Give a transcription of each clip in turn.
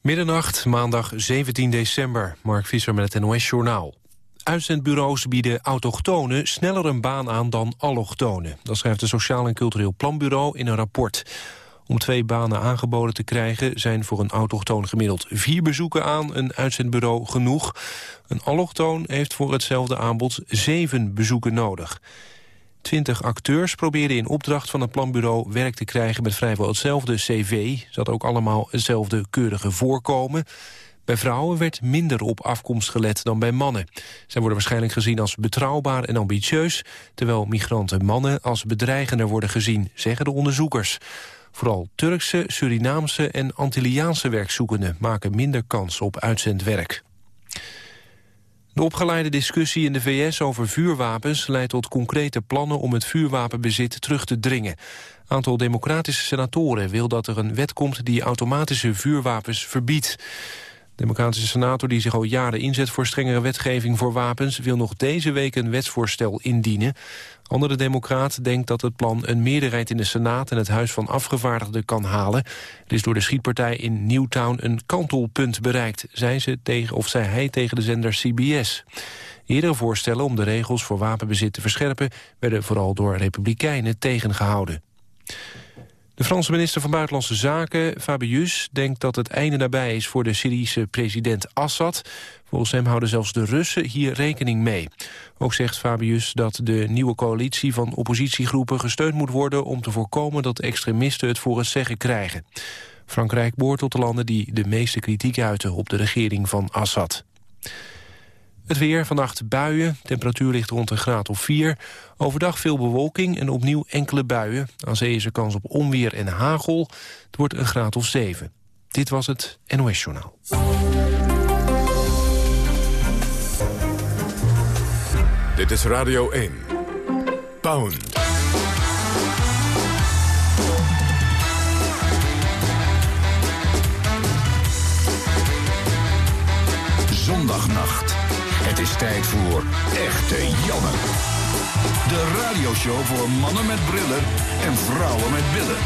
Middernacht, maandag 17 december. Mark Visser met het NOS-journaal. Uitzendbureaus bieden autochtonen sneller een baan aan dan allochtonen. Dat schrijft het Sociaal en Cultureel Planbureau in een rapport. Om twee banen aangeboden te krijgen zijn voor een autochtoon gemiddeld vier bezoeken aan een uitzendbureau genoeg. Een allochtoon heeft voor hetzelfde aanbod zeven bezoeken nodig. Twintig acteurs probeerden in opdracht van het planbureau werk te krijgen met vrijwel hetzelfde cv. Ze hadden ook allemaal hetzelfde keurige voorkomen. Bij vrouwen werd minder op afkomst gelet dan bij mannen. Zij worden waarschijnlijk gezien als betrouwbaar en ambitieus... terwijl migranten mannen als bedreigender worden gezien, zeggen de onderzoekers. Vooral Turkse, Surinaamse en Antilliaanse werkzoekenden... maken minder kans op uitzendwerk. De opgeleide discussie in de VS over vuurwapens leidt tot concrete plannen om het vuurwapenbezit terug te dringen. Aantal democratische senatoren wil dat er een wet komt die automatische vuurwapens verbiedt. democratische senator die zich al jaren inzet voor strengere wetgeving voor wapens wil nog deze week een wetsvoorstel indienen. Andere democraat denkt dat het plan een meerderheid in de Senaat en het Huis van Afgevaardigden kan halen. Er is door de schietpartij in Newtown een kantelpunt bereikt, zei, ze tegen, of zei hij tegen de zender CBS. Eerdere voorstellen om de regels voor wapenbezit te verscherpen werden vooral door republikeinen tegengehouden. De Franse minister van Buitenlandse Zaken, Fabius, denkt dat het einde nabij is voor de Syrische president Assad. Volgens hem houden zelfs de Russen hier rekening mee. Ook zegt Fabius dat de nieuwe coalitie van oppositiegroepen gesteund moet worden om te voorkomen dat extremisten het voor het zeggen krijgen. Frankrijk behoort tot de landen die de meeste kritiek uiten op de regering van Assad. Het weer, vannacht buien, temperatuur ligt rond een graad of 4. Overdag veel bewolking en opnieuw enkele buien. Aan zee is er kans op onweer en hagel. Het wordt een graad of 7. Dit was het NOS Journaal. Dit is Radio 1. Pound. Zondagnacht. Het is tijd voor Echte Janne. De radioshow voor mannen met brillen en vrouwen met billen.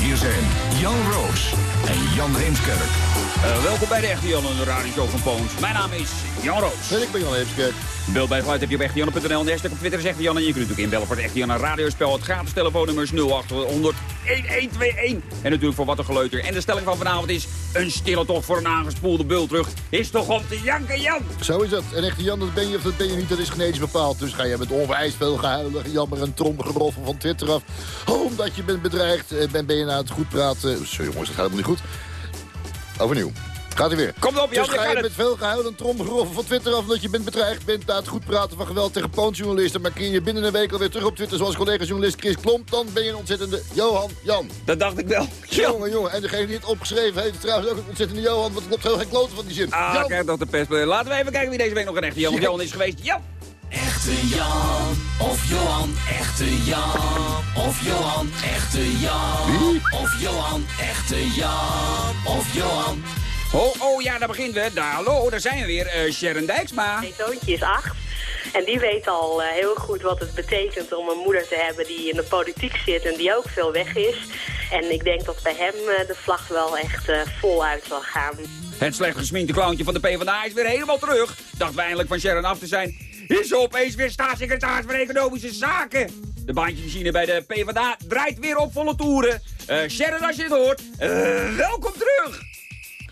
Hier zijn Jan Roos en Jan Heemskerk. Uh, welkom bij de Echte Jan, de radioshow van Poons. Mijn naam is Jan Roos. En ik ben Jan Heemskerk. Beeld bij geluid heb je op echtejanne.nl en de hashtag op Twitter is Echte Jan. En je kunt natuurlijk inbellen voor het Echte Jan radiospel. Het gratis telefoonnummer is 0800 1121. En natuurlijk voor wat een geleuter. En de stelling van vanavond is... een stille tocht voor een aangespoelde bultrug is toch om te janken, Jan? Zo is het. En Echte Jan, dat ben je of dat ben je niet, dat is genetisch bepaald. Dus ga je met onwijs veel gehuilig, jammer en tromgeroffel van Twitter af. Omdat je bent bedreigd, eh, ben, ben je na het goed praten... Sorry jongens, dat gaat helemaal niet goed. Overnieuw. Gaat hij weer. Kom op, Jan, dus ga je met veel gehuil en tromgeroffel van Twitter af... omdat je bent bedreigd bent na het goed praten van geweld tegen poonsjournalisten... maar kun je binnen een week alweer terug op Twitter... zoals collega-journalist Chris Klomp... dan ben je een ontzettende Johan Jan. Dat dacht ik wel. Jongen, jongen. En degene die het opgeschreven heeft... trouwens ook een ontzettende Johan... want het klopt heel geen kloten van die zin. Ah, kijk toch de pest. Laten we even kijken wie deze week nog een echte Jan Johan is geweest. Jan! Echte Jan of Johan, echte Jan of Johan, echte Jan. Wie? Of Johan, echte Jan of Johan. Oh, oh ja, daar beginnen we. Daar, hallo, daar zijn we weer. Uh, Sharon Dijksma. Mijn zoontje is acht. En die weet al uh, heel goed wat het betekent om een moeder te hebben die in de politiek zit en die ook veel weg is. En ik denk dat bij hem uh, de vlag wel echt voluit zal gaan. Het slecht gesminkte clowntje van de PvdA is weer helemaal terug. Dacht we eindelijk van Sharon af te zijn. Is opeens weer staatssecretaris voor Economische Zaken. De baantjesmachine bij de PvdA draait weer op volle toeren. Sharon, als je het hoort, welkom terug.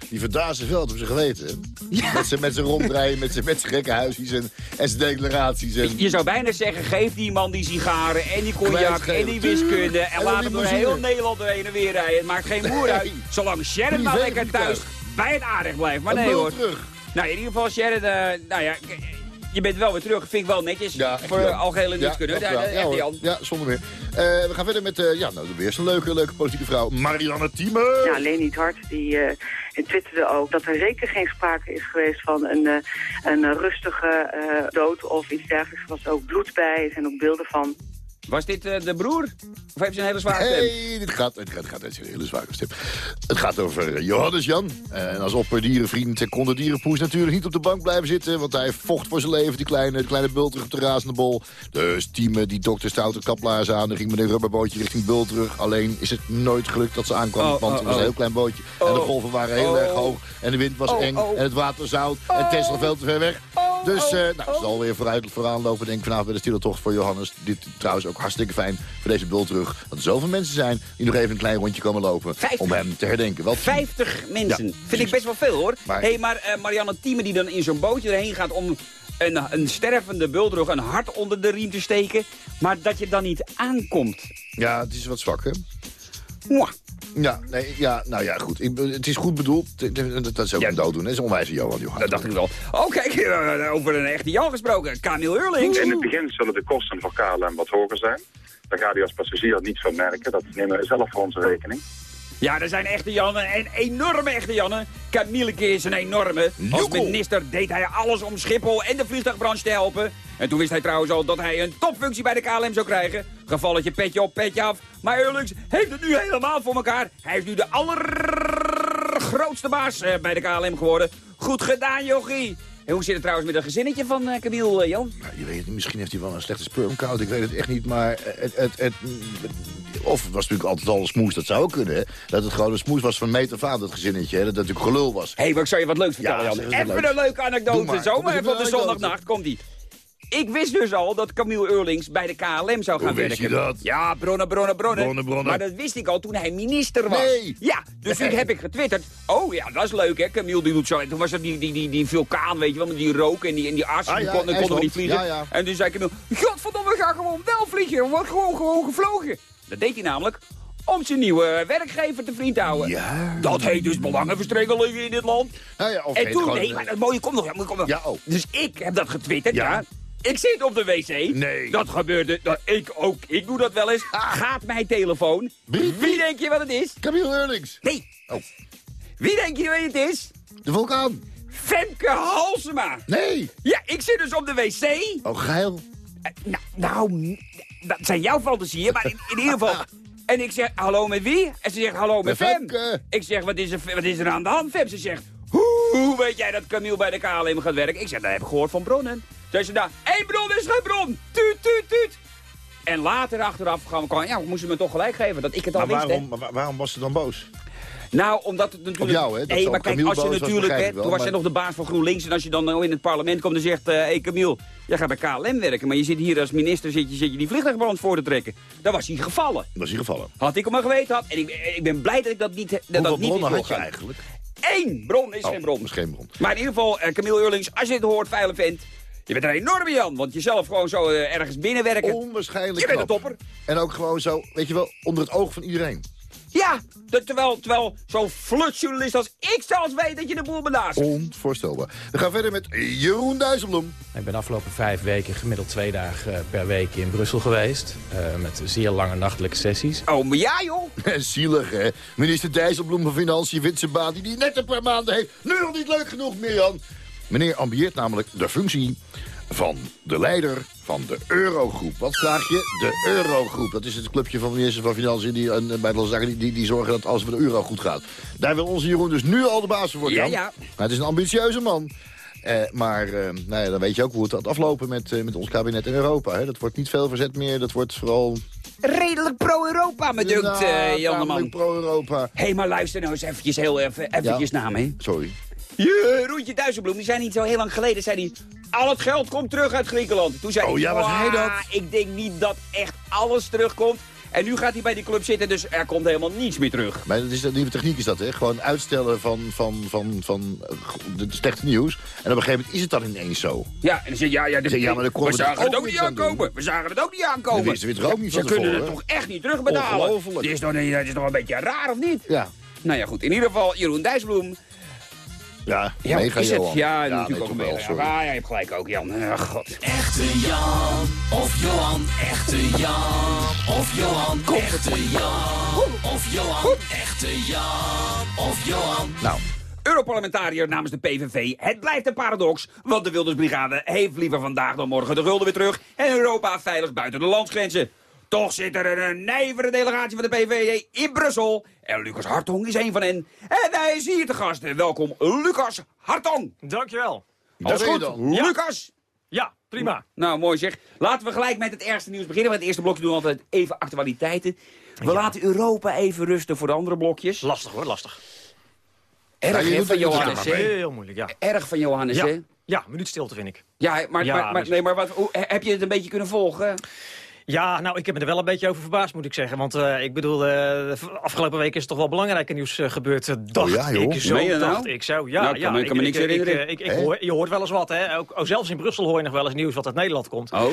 Die verdazen veld hebben ze geweten. Ja. Met zijn met zijn rondrijden, met zijn met zijn gekke huisjes en, en zijn declaraties. En... Je zou bijna zeggen, geef die man die sigaren en die cognac en die wiskunde... en, laat hem door heel Nederland doorheen en weer rijden. Het maakt geen moer uit. Zolang Sharon maar lekker thuis bij het aardig blijft. Maar nee hoor. terug. Nou, in ieder geval Sharon, uh, nou ja... Je bent wel weer terug, vind ik wel netjes. Ja, voor ja. algehele kunnen. Ja, ja, ja, ja, zonder meer. Uh, we gaan verder met, uh, ja, nou, weer een leuke, leuke politieke vrouw. Marianne Thieme. Ja, Leni Hart, die uh, twitterde ook dat er zeker geen sprake is geweest van een, een rustige dood of iets dergelijks. Er was ook bloed bij, er zijn ook beelden van. Was dit eh, de broer? Of heeft ze een hele zware stem? Hey, dit gaat, het gaat, het gaat het een hele zware stem. Het gaat over eh, Johannes Jan. En als opperdierenvriend kon de dierenpoes natuurlijk niet op de bank blijven zitten. Want hij vocht voor zijn leven, die kleine, die kleine bultrug op de razende bol. Dus Tieme, die dokter stoute kaplaars aan. Dan ging met een rubberbootje richting bultrug. Alleen is het nooit gelukt dat ze aankwam. Oh, want oh, het was een oh. heel klein bootje. En de Oh. golven waren heel Oh. erg hoog. En de wind was Oh, eng. oh. En het water zout. En Tesla veel te ver weg. Dus eh nou, ze zal weer vooruit, vooraan lopen. Denk ik vanavond bij de stille tocht voor Johannes. Dit trouwens ook hartstikke fijn voor deze bultrug. Dat er zoveel mensen zijn die nog even een klein rondje komen lopen. Vijftig. Om hem te herdenken. Wel 50 mensen. Ja, Vind ik best wel veel hoor. Maar- hey, maar eh, Marianne Thieme die dan in zo'n bootje erheen gaat om een, een stervende bultrug een hart onder de riem te steken. Maar dat je dan niet aankomt. Ja, het is wat zwak, hè? Mwah. Ja, nee, ja, nou ja, goed. Ik, het is goed bedoeld. Dat dat is ook Ja. een dood doen. Dat is een onwijze Johan, Johan. Dat dacht ik wel. Oh kijk, eh, over een echte Jan gesproken. Camille Eurlings. In het begin zullen de kosten voor KLM wat hoger zijn. Daar gaat u als passagier niet van merken. Dat nemen we zelf voor onze rekening. Ja, er zijn echte Jannen en enorme echte Jannen. Camilleke is een enorme. Als minister deed hij alles om Schiphol en de vliegtuigbranche te helpen. En toen wist hij trouwens al dat hij een topfunctie bij de KLM zou krijgen. Gevalletje petje op, petje af. Maar Eurlings heeft het nu helemaal voor elkaar. Hij is nu de allergrootste baas eh, bij de KLM geworden. Goed gedaan, jochie. En hoe zit het trouwens met het gezinnetje van eh, Camille, Jan? Nou, je weet het niet, misschien heeft hij wel een slechte spermcount. Ik weet het echt niet, maar het... het, het of het was natuurlijk altijd al een smoes, dat zou ook kunnen. Hè? Dat het gewoon een smoes was van af aan, dat gezinnetje. Hè? Dat het natuurlijk gelul was. Hé, hey, maar ik zou je wat leuks vertellen, Ja, Jan. Even een leuke anekdote. maar. Zomaar eens even op de zondagnacht. Komt-ie. Ik wist dus al dat Camille Eurlings bij de KLM zou gaan Hoe wist werken. je dat? Ja, bronnen, bronnen, bronnen. Bronnen, bronnen. Maar dat wist ik al toen hij minister was. Nee. Ja, dus toen heb ik getwitterd. Oh ja, dat is leuk hè, Camille die doet zo. En toen was er die, die, die, die vulkaan, weet je wel, met die rook en die, en die as. Ah, die ja, kon, konden niet vliegen. Ja, ja. En toen zei Camille, godverdomme, we gaan gewoon wel vliegen. Er wordt gewoon, gewoon gevlogen. Dat deed hij namelijk om zijn nieuwe werkgever te vriend te houden. Ja. Dat heet dus belangenverstrengeling in dit land. Nou ja, of En toen, nee, maar dat mooie komt nog, ja, moet- nog. Ja, oh. Dus ik heb dat getwitterd, ja. Ja. Ik zit op de wc. Nee. Dat gebeurde, dat, ik ook, ik doe dat wel eens. Gaat mijn telefoon. Brief. Wie denk je wat het is? Camille Eurlings. Nee. Oh. Wie denk je wie het is? De vulkaan. Femke Halsema. Nee. Ja, ik zit dus op de wc. Oh, geil. Eh, Nou, nou, dat zijn jouw fantasieën, maar in, in ieder geval... En ik zeg, hallo met wie? En ze zegt, hallo met Fem. Ik zeg, wat is, er, wat is er aan de hand, Fem? Ze zegt, hoe, weet jij dat Camille bij de KLM gaat werken? Ik zeg, dat heb ik gehoord van bronnen. Zei ze daar, één bron is geen bron. Tuut, tuut, tuut. En later achteraf gaan we, ja, moesten ze me toch gelijk geven dat ik het al Maar wist, waarom, waarom was ze dan boos? Nou, omdat het natuurlijk... Op jou, hè? Dat nee, maar kijk, als je natuurlijk... Hè, toen was jij maar- nog de baas van GroenLinks... en als je dan nou in het parlement komt en zegt... Hé hey Camille, jij gaat bij KLM werken... maar je zit hier als minister zit je, zit je die vliegtuigbrand voor te trekken. Dan was hij gevallen. Was hij gevallen? Had ik hem maar geweten had. En ik, ik ben blij dat ik dat niet... Dat Hoeveel dat niet bronnen had je eigenlijk? Eén bron is Oh, geen bron. is geen bron. Maar in ieder geval, eh, Camille Eurlings, als je het hoort, veilig vindt... Je bent een enorme Jan, want jezelf gewoon zo eh, ergens binnenwerken. Onwaarschijnlijk Je bent een topper. En ook gewoon zo, weet je wel, onder het oog van iedereen. Ja, de- terwijl, terwijl zo'n flutjournalist als ik zelfs weet dat je de boel benaast. Onvoorstelbaar. We gaan verder met Jeroen Dijsselbloem. Ik ben de afgelopen vijf weken gemiddeld twee dagen eh, per week in Brussel geweest. eh, met zeer lange nachtelijke sessies. Oh, maar ja joh. Zielig, hè? Minister Dijsselbloem van Financiën vindt zijn baan die hij net een paar maanden heeft. Nu nog niet leuk genoeg, Mirjan. Meneer ambieert namelijk de functie van de leider van de Eurogroep. Wat vraag je? De Eurogroep. Dat is het clubje van ministers van Financiën die, en eh, buitenlandse zaken die, die, die zorgen dat alles met de euro goed gaat. Daar wil onze Jeroen dus nu al de baas voor worden. Ja, ja. Maar het is een ambitieuze man. Eh, maar eh, nou ja, dan weet je ook hoe het gaat aflopen met, eh, met ons kabinet in Europa. Hè? Dat wordt niet veel verzet meer. Dat wordt vooral... Redelijk pro-Europa, me dunkt, Nou, de tamelijk pro-Europa. Hé, maar luister nou eens eventjes heel even, eventjes naar me. Sorry. Je, Roentje Duizelbloem, die zei niet zo heel lang geleden, zei hij... Al het geld komt terug uit Griekenland. Toen zei Oh ja, was hij "Mwah, dat?" Ik denk niet dat echt alles terugkomt. En nu gaat hij bij die club zitten, dus er komt helemaal niets meer terug. Maar dat is, de nieuwe techniek is dat, hè? Gewoon uitstellen van, van, van, van de slechte nieuws. En op een gegeven moment is het dan ineens zo. Ja, en dan zeg je, ja, ja, zeg, ja, maar dan we zagen het ook ook niet aan aankomen. We zagen het ook niet aankomen. Dat wisten we toch ook niet Ze kunnen het toch echt niet terugbetalen. Ongelooflijk. Dit is toch, dit is toch een beetje raar, of niet? Ja. Nou ja, goed. In ieder geval, Jeroen Dijsselbloem. Ja, Ja, mega is het? Ja, nee, natuurlijk ook wel. Ah, ja, je hebt gelijk ook, Jan. Ach, god. Echte Jan of Johan, echte Jan of Johan, echte Jan of Johan, echte Jan of Johan. Nou, Europarlementariër namens de PVV. Het blijft een paradox, want de Wildersbrigade heeft liever vandaag dan morgen de gulden weer terug... en Europa veilig buiten de landsgrenzen. Toch zit er een nijvere delegatie van de PVV in Brussel. En Lucas Hartong is een van hen. En hij is hier te gast. Welkom, Lucas Hartong. Dankjewel. Alles ben je goed? dan. Lucas. Ja, prima. Nou, mooi zeg. Laten we gelijk met het ergste nieuws beginnen. Want het eerste blokje doen we altijd even actualiteiten. We laten Europa even rusten voor de andere blokjes. Lastig hoor, lastig. Erg Ja, van Johannes, ja, hè? Heel moeilijk, ja. Erg van Johannes, Ja, hè? ja minuut stilte vind ik. Ja, maar, Ja, maar, maar, nee, maar wat, hoe- heb je het een beetje kunnen volgen? Ja, nou, ik heb me er wel een beetje over verbaasd, moet ik zeggen. Want eh, ik bedoel, eh, de afgelopen week is er toch wel belangrijke nieuws eh, gebeurd. dacht Oh ja, joh. ik zo, nou? dacht ik zo. Ja, Nou, ik ja, kan me- ik kan me niks herinneren. Ik, hoor, je hoort wel eens wat, hè. Ook, ook zelfs in Brussel hoor je nog wel eens nieuws wat uit Nederland komt. Oh.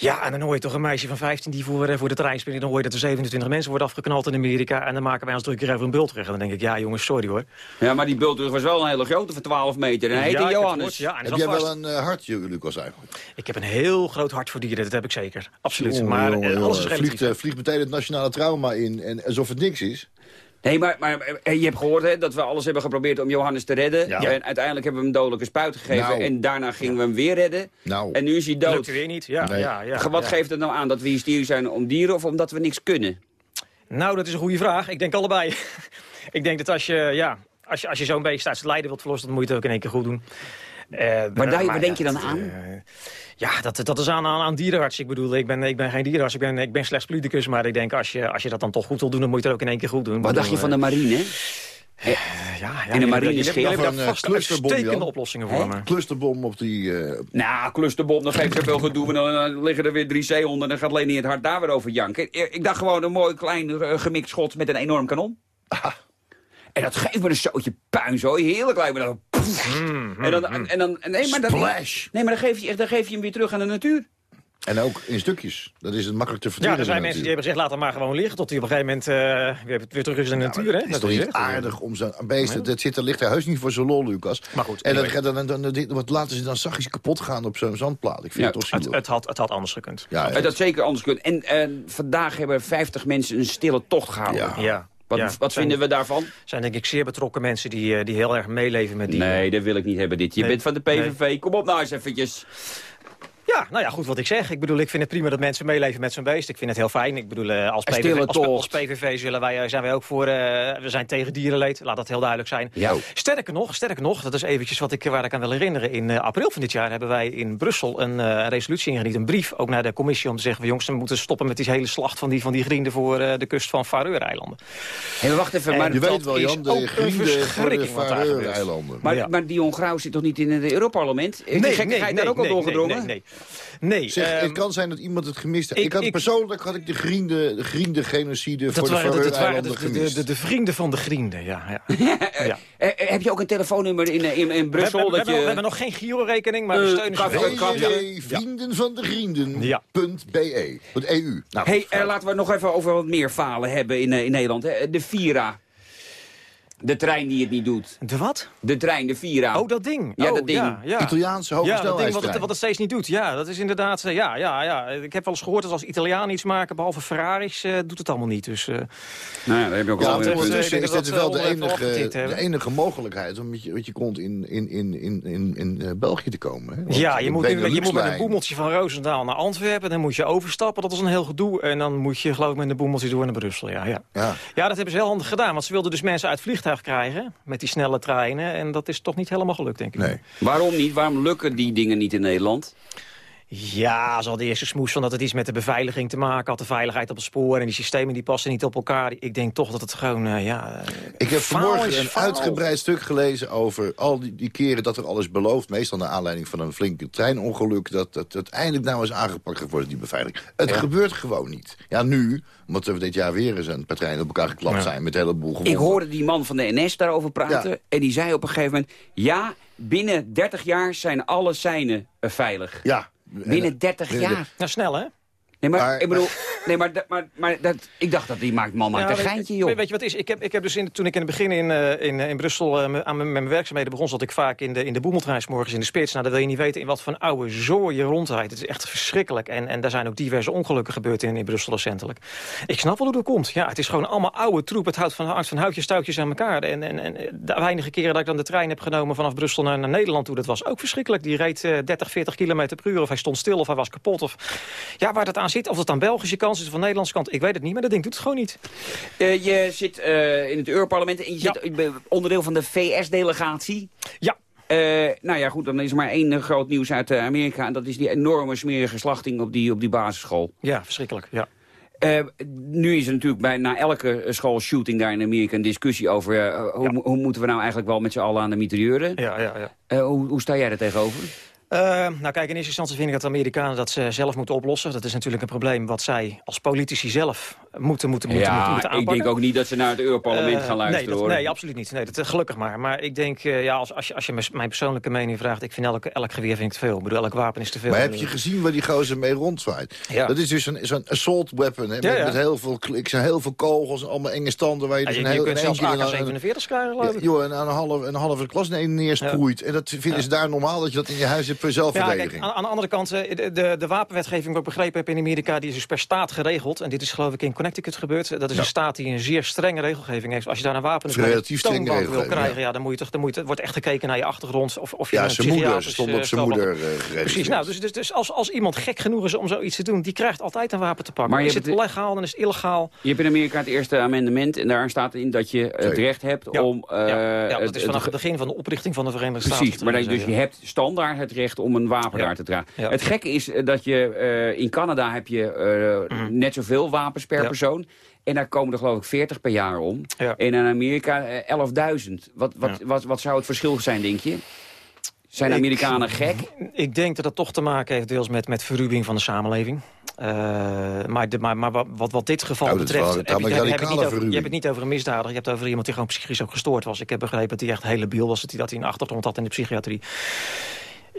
Ja, en dan hoor je toch een meisje van 15 die voor, eh, voor de trein springt. Dan hoor je dat er 27 mensen worden afgeknald in Amerika. En dan maken wij ons druk keer even een bult terug. En dan denk ik, ja jongens, sorry hoor. Ja, maar die bultrug was wel een hele grote van 12 meter. En hij heette ja, Johannes. ja, en Heb dat jij wel een eh, hartje, Lucas, eigenlijk? Ik heb een heel groot hart voor dieren, dat heb ik zeker. Absoluut. Jongen, maar jongen, eh, jongen. alles is relatief. vliegt, vliegt meteen het nationale trauma in, en alsof het niks is. Nee, maar, maar eh, je hebt gehoord hè, dat we alles hebben geprobeerd om Johannes te redden. Ja. En uiteindelijk hebben we hem dodelijke spuit gegeven. Nou. En daarna gingen we hem weer redden. Nou, En nu is hij dood. Lukte weer niet, ja. Nee. ja, ja Wat ja. geeft het nou aan dat we hysterisch zijn om dieren of omdat we niks kunnen? Nou, dat is een goede vraag. Ik denk allebei. ik denk dat als je, ja, als je, als je zo'n beetje het lijden wilt verlossen... dan moet je het ook in één keer goed doen. Eh, Waar, daar- maar waar denk je dan aan? eh, ja, dat, dat is aan, aan, aan dierenarts. Ik bedoel, ik ben, ik ben geen dierenarts, ik ben, ik ben slechts politicus. Maar ik denk, als je, als je dat dan toch goed wil doen... dan moet je het ook in één keer goed doen. Wat dacht je van de eh, marine? Ja, ja, En de marine jullie hebben van, daar eh, uitstekende oplossingen voor me. clusterbom op die... eh, Nou, clusterbom, dan geeft zoveel gedoe. En dan, liggen er weer drie zeehonden en dan gaat Leni het hart daar weer over janken. Ik dacht gewoon een mooi klein eh, gemixt schot met een enorm kanon. En dat geeft me een zootje puin zo. Heerlijk lijkt me dat. Poef. en dan, en, dan, nee, maar dan, Splash! nee, maar dan geef, je, dan geef je hem weer terug aan de natuur. En ook in stukjes. Dat is het makkelijk te Ja, verteren. er zijn mensen die hebben gezegd, laat hem maar gewoon liggen... tot hij op een gegeven moment eh, weer, weer terug is in de natuur. Hè? Het is Dat toch is niet het. aardig om zo'n beest... Dat zit er ligt er heus niet voor zijn lol, Lucas. Maar goed, En dan, dan, dan, dan, dan, wat laten ze dan zachtjes kapot gaan op zo'n zandplaat. Ik vind Ja, het toch Het, zielig. het, had, het had anders gekund. Ja, Het had zeker anders kunnen. En eh, vandaag hebben 50 mensen een stille tocht gehouden. Ja. Wat, ja. wat Zijn- vinden we daarvan? zijn denk ik zeer betrokken mensen die, eh, die heel erg meeleven met die... Nee, dat wil ik niet hebben dit. Je Nee. bent van de PVV. Kom op nou eens eventjes. Ja, nou ja, goed wat ik zeg. Ik bedoel, ik vind het prima dat mensen meeleven met zo'n beest. Ik vind het heel fijn. Ik bedoel, eh, als, PVV, als, PVV zullen wij, eh, zijn wij ook voor... eh, we zijn tegen dierenleed, laat dat heel duidelijk zijn. Sterker nog, sterker nog, dat is eventjes wat ik, waar ik aan wil herinneren. In april van dit jaar hebben wij in Brussel een eh, resolutie ingediend. Een brief, ook naar de commissie, om te zeggen... van, jongens, we moeten stoppen met die hele slacht van die, van die grienden... voor eh, de kust van Faroe-eilanden. Wacht even. En Maar, Je weet wel, is Jan, ook de een grienden gebeurt. Faroe-eilanden. maar, Ja. maar Dion Grauw zit toch niet in het Europarlement? Heeft die gekkigheid daar ook al doorgedrongen? Nee, nee, nee. Zeg, ehm, het kan zijn dat iemand het gemist heeft. ik- Ik, had ik- persoonlijk had ik de griende, de griende genocide dat voor de waren, dat, dat waren de, de, gemist. de, de vrienden van de grienden, ja. ja. ja. Eh, eh, heb je ook een telefoonnummer in, eh, in, in We, Brussel? we, dat hebben, je... we hebben nog geen Giro-rekening, maar we Eh, steunen ze. Vrienden van de Grienden. Ja. BE. EU. Nou, hey, laten we het nog even over wat meer falen hebben in, in Nederland. Hè. De Vira. De trein die het niet doet. De wat? De trein, de Vira. Oh, dat ding. Ja, oh, dat ding. Ja, ja. Italiaanse hoge Ja, dat ding wat het, wat het steeds niet doet. Ja, dat is inderdaad... eh, Ja, ja, ja. Ik heb wel eens gehoord dat als Italianen iets maken, behalve Ferraris, eh, doet het allemaal niet. Dus, eh, Nou ja, daar heb je ook Ja, al is, ondertussen is denk dit dat wel we de enige, de enige mogelijkheid om met je, met je kont in, in, in, in, in, in eh, België te komen. Hè? Ja, je moet, nu- je moet met een boemeltje van Roosendaal naar Antwerpen. Dan moet je overstappen. Dat is een heel gedoe. En dan moet je geloof ik met een boemeltje door naar Brussel. Ja, ja. Ja. ja, dat hebben ze heel handig gedaan. Want ze wilden dus mensen uit het krijgen. Met die snelle treinen. En dat is toch niet helemaal gelukt, denk ik. Nee. Waarom niet? Waarom lukken die dingen niet in Nederland? Ja, ze hadden eerst een smoes van dat het iets met de beveiliging te maken had. De veiligheid op het spoor en die systemen die passen niet op elkaar. Ik denk toch dat het gewoon, eh, ja... Ik heb vanmorgen een faal. uitgebreid stuk gelezen over al die, die keren dat er alles beloofd. Meestal naar aanleiding van een flinke treinongeluk. Dat het uiteindelijk nou eens aangepakt gaat worden, die beveiliging. Het gebeurt gewoon niet. Ja, nu, omdat we dit jaar weer eens een paar treinen op elkaar geklapt Ja. zijn met een heleboel gewonden. Ik hoorde die man van de NS daarover praten. Ja. En die zei op een gegeven moment... Ja, binnen 30 jaar zijn alle seinen eh, veilig. Ja. Binnen 30 binnen jaar. Nou, snel hè? Nee, maar, Maar- ik bedoel... Nee, maar, dat- maar, maar dat, ik dacht dat die maakt, man maakt Ja, een geintje, weet- joh. Weet je wat is? Ik heb, ik heb dus in, toen ik in het begin in, eh, in, in Brussel eh, me- aan mijn- met mijn werkzaamheden begon... zat ik vaak in de, in de boemeltrein 's morgens in de spits. Nou, dan wil je niet weten in wat voor een oude zooi je rondrijdt. Het is echt verschrikkelijk. En, en daar zijn ook diverse ongelukken gebeurd in, in Brussel recentelijk. Ik snap wel hoe dat komt. Ja, het is gewoon allemaal oude troep. Het houdt van, hangt van houtjes, touwtjes aan elkaar. En, en, en de weinige keren dat ik dan de trein heb genomen vanaf Brussel naar, naar Nederland toe... dat was ook verschrikkelijk. Die reed eh, 30, 40 kilometer per uur. Of hij stond stil of hij was kapot. Of, ja, waar dat aan zit. Of het aan Belgische kant is van de Nederlandse kant? Ik weet het niet, maar dat ding doet het gewoon niet. Eh, je zit eh, in het Europarlement en je zit bent onderdeel van de VS-delegatie. Ja. nou ja, goed, dan is er maar één groot nieuws uit Amerika... en dat is die enorme smerige slachting op die, op die basisschool. Ja, verschrikkelijk, ja. Uh, nu is er natuurlijk bij na elke schoolshooting daar in Amerika een discussie over... Uh, hoe, hoe, moeten we nou eigenlijk wel met z'n allen aan de mitrailleuren? Ja, ja, ja. Hoe, hoe, sta jij er tegenover? Uh, nou kijk, in eerste instantie vind ik dat de Amerikanen dat ze zelf moeten oplossen. Dat is natuurlijk een probleem wat zij als politici zelf moeten, moeten, moeten, ja, moeten, moeten aanpakken. ik denk ook niet dat ze naar het Europarlement uh, gaan luisteren. Nee, dat, nee, absoluut niet. Nee, dat, gelukkig maar. Maar ik denk, uh, ja, als, als, je, als je mijn persoonlijke mening vraagt... ik vind elk, elk geweer vind ik te veel. Ik bedoel, elk wapen is te veel. Maar heb je gezien waar die gozer mee rondzwaait? Ja. Dat is dus een, zo'n assault weapon. Hè, met, Ja, ja. met heel veel kliks en heel veel kogels en allemaal enge standen... waar je dus je, een je heel, kunt zelfs een- een- AK-47 krijgen, geloof ik. Ja, joh, en aan een halve, een halve klas neer- neersproeit. En dat vinden ze daar normaal dat je dat in je huis hebt voor Ja, zelfverdediging. kijk, aan, aan de andere kant, eh, de, de, de wapenwetgeving, wat ik begrepen heb in Amerika... die is dus per staat geregeld. En dit is geloof ik in Connecticut gebeurd. Dat is Ja. een staat die een zeer strenge regelgeving heeft. Als je daar een wapen Relatief strenge toonbank wil krijgen... Ja. dan, moet je toch, dan moet je, wordt echt gekeken naar je achtergrond. Of, of je ja, een zijn moeder. Stond op eh, zijn strafblad- moeder eh, geregistreerd. Precies, nou, dus, dus, dus als, als iemand gek genoeg is om zoiets te doen... die krijgt altijd een wapen te pakken. Maar je is het legaal, dan is het illegaal. Je hebt in Amerika het eerste amendement en daar staat in dat je het recht hebt Ja. om... eh, ja, ja, dat is vanaf het- begin van de oprichting van de Verenigde Staten. Precies, maar dat, dus je hebt standaard het recht om een wapen Ja. daar te dragen. Ja. Het gekke is eh, dat je eh, in Canada heb je eh, net zoveel wapens per. Ja. persoon. En daar komen er geloof ik 40 per jaar om. Ja. En in Amerika eh, 11.000. Wat, wat, Ja. wat, wat zou het verschil zijn, denk je? Zijn Ik- Amerikanen gek? Ik denk dat dat toch te maken heeft deels met, met verruwing van de samenleving. Eh, maar, de, maar, maar wat, wat- dit geval Nou, betreft... heb je, heb, je- heb je, radicale niet over, je verruwing. hebt het niet over een misdadiger. Je hebt het over iemand die gewoon psychisch ook gestoord was. Ik heb begrepen dat hij echt hele biel was. Dat hij, dat hij een achtergrond had in de psychiatrie.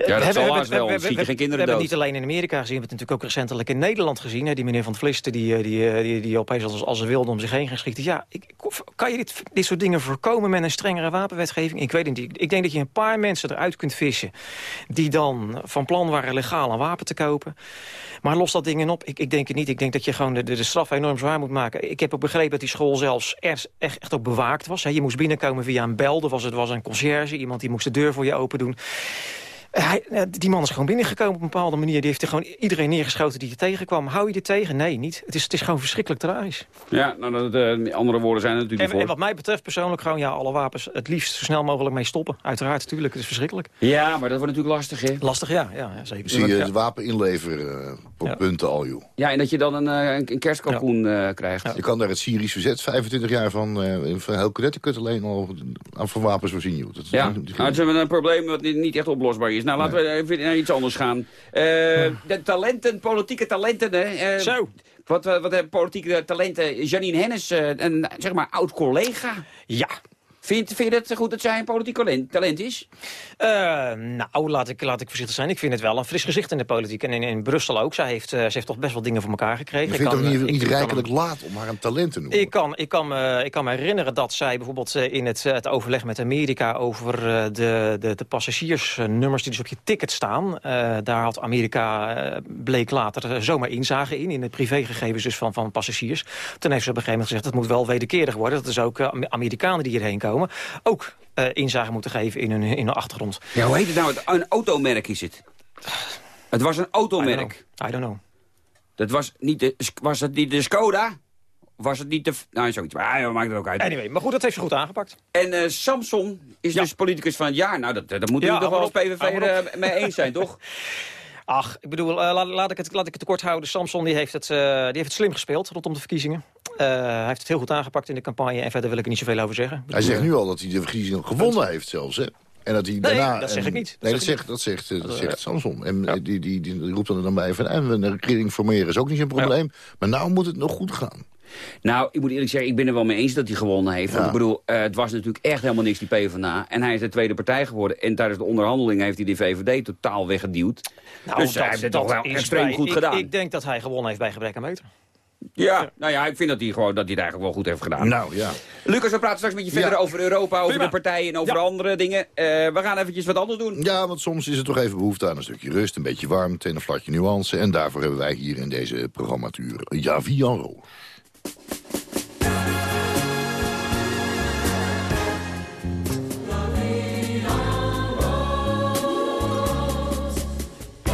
Ja, dat We zal haast wel. geen kinderen hebben het niet alleen in Amerika gezien. We hebben het natuurlijk ook recentelijk in Nederland gezien. Hè. Die meneer Van Vlisten die, eh, die, eh, die, die opeens als, als een wilde om zich heen ging schieten. Ja, ik, kan je dit, dit soort dingen voorkomen met een strengere wapenwetgeving? Ik weet het niet. Ik denk dat je een paar mensen eruit kunt vissen... die dan van plan waren legaal een wapen te kopen. Maar los dat ding in op. Ik, ik denk het niet. Ik denk dat je gewoon de, de, de straf enorm zwaar moet maken. Ik heb ook begrepen dat die school zelfs echt, echt, echt ook bewaakt was. Hè. Je moest binnenkomen via een bel. Er was, het was een conciërge. Iemand die moest de deur voor je open doen. Hij, eh, die man is gewoon binnengekomen op een bepaalde manier. Die heeft er gewoon iedereen neergeschoten die je tegenkwam. Hou je dit tegen? Nee, niet. Het is, het is gewoon verschrikkelijk tragisch. Ja, nou, dat, eh, andere woorden zijn er natuurlijk En, en wat mij betreft persoonlijk gewoon ja, alle wapens het liefst zo snel mogelijk mee stoppen. Uiteraard, natuurlijk. Het is verschrikkelijk. Ja, maar dat wordt natuurlijk lastig, hè? Lastig, ja. ja, ja zeker. Zie je Ja. het wapen inleveren eh, op Ja. punten al, joh. Ja, en dat je dan een, eh, een, een kerstkalkoen eh, krijgt. Je kan daar het Syrisch verzet 25 jaar van, eh van heel Connecticut alleen al aan van wapens voorzien, joh. Dat is Ja, niet- nou, het is een probleem wat niet niet echt oplosbaar is. Nou, laten we even naar iets anders gaan. Eh, de talenten, politieke talenten. Hè, eh, Zo. Wat, wat, politieke talenten? Janine Hennis, eh, een zeg maar oud-collega. Ja. Vind, vind je het goed dat zij een politiek talent, is? Eh, nou, laat ik, laat ik voorzichtig zijn. Ik vind het wel een fris gezicht in de politiek. En in, in Brussel ook. Zij heeft, eh, ze heeft toch best wel dingen voor elkaar gekregen. Je Ik vindt kan, het toch eh, niet, kan rijkelijk laat om haar een talent te noemen? Ik kan, ik, kan me, ik kan me herinneren dat zij bijvoorbeeld eh, in het, eh, het overleg met Amerika... over eh, de, de, de passagiersnummers die dus op je ticket staan... eh, daar had Amerika, eh, bleek later, eh, zomaar inzage in... in de privégegevens dus van, van passagiers. Toen heeft ze op een gegeven moment gezegd... dat moet wel wederkerig worden. Dat is ook eh, Amerikanen die hierheen komen... ook eh, inzage moeten geven in hun, in hun achtergrond. Ja, hoe heet het nou? Een automerk is het. Het was een I don't automerk. know. I don't know. Dat was, niet de, was het niet de Skoda? Was het niet de... Nou, zoiets. Maar ja, maakt het ook uit. Anyway, maar goed, dat heeft ze goed aangepakt. En eh, Samson is dus politicus van het jaar. Nou, dat, dat moet u Ja, toch wel als PVV er mee eens zijn, toch? Ach, ik bedoel, eh, laat, laat, ik het, laat ik het kort houden. Samson die heeft, het, die heeft het slim gespeeld rondom de verkiezingen. Eh, hij heeft het heel goed aangepakt in de campagne. En verder wil ik er niet zoveel over zeggen. Hij zegt nu al dat hij de verkiezingen gewonnen heeft zelfs, hè? En dat hij daarna... dat zeg ik niet. Nee, Dat dat zegt, dat zegt, eh, dat Dat, zegt eh, Samson. En eh, die, die, die, roept dan er dan bij van... En een regering formeren is ook niet zo'n probleem. Maar nou moet het nog goed gaan. Nou, ik moet eerlijk zeggen, ik ben er wel mee eens dat hij gewonnen heeft. Want ik bedoel, eh, het was natuurlijk echt helemaal niks, die PvdA. En hij is de tweede partij geworden. En tijdens de onderhandelingen heeft hij de VVD totaal weggeduwd. Nou, dus hij heeft het toch wel extreem bij- goed ik, gedaan. Ik denk dat hij gewonnen heeft bij gebrek aan meter. Ja, nou ja, ik vind dat hij, gewoon, dat hij het eigenlijk wel goed heeft gedaan. Nou, ja. Lucas, we praten straks met je verder Ja. over Europa, over Prima. de partijen en over Ja. andere dingen. Eh, we gaan eventjes wat anders doen. Ja, want soms is er toch even behoefte aan een stukje rust, een beetje warmte en een flatje nuance. En daarvoor hebben wij hier in deze programmatuur Ja,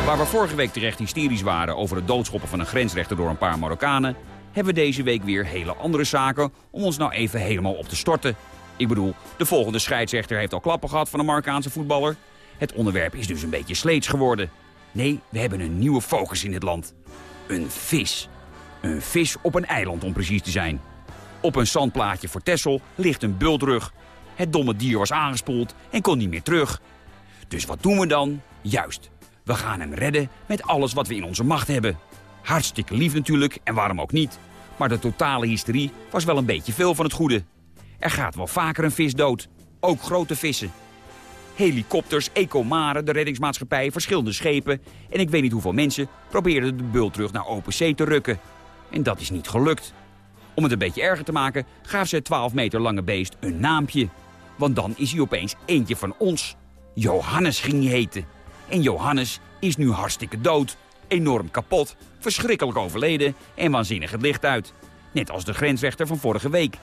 Waar we vorige week terecht hysterisch waren over het doodschoppen van een grensrechter door een paar Marokkanen... hebben we deze week weer hele andere zaken om ons nou even helemaal op te storten. Ik bedoel, de volgende scheidsrechter heeft al klappen gehad van een Marokkaanse voetballer. Het onderwerp is dus een beetje sleets geworden. Nee, we hebben een nieuwe focus in dit land. Een vis. Een vis op een eiland om precies te zijn. Op een zandplaatje voor Tessel ligt een bultrug. Het domme dier was aangespoeld en kon niet meer terug. Dus wat doen we dan? Juist, we gaan hem redden met alles wat we in onze macht hebben. Hartstikke lief natuurlijk, en waarom ook niet. Maar de totale hysterie was wel een beetje veel van het goede. Er gaat wel vaker een vis dood. Ook grote vissen. Helikopters, Ecomare, de reddingsmaatschappij, verschillende schepen... en ik weet niet hoeveel mensen probeerden de bult terug naar open zee te rukken. En dat is niet gelukt. Om het een beetje erger te maken, gaven ze het 12 meter lange beest een naampje. Want dan is hij opeens eentje van ons. Johannes ging hij heten. En Johannes is nu hartstikke dood. Enorm kapot, verschrikkelijk overleden en waanzinnig het licht uit. Net als de grensrechter van vorige week.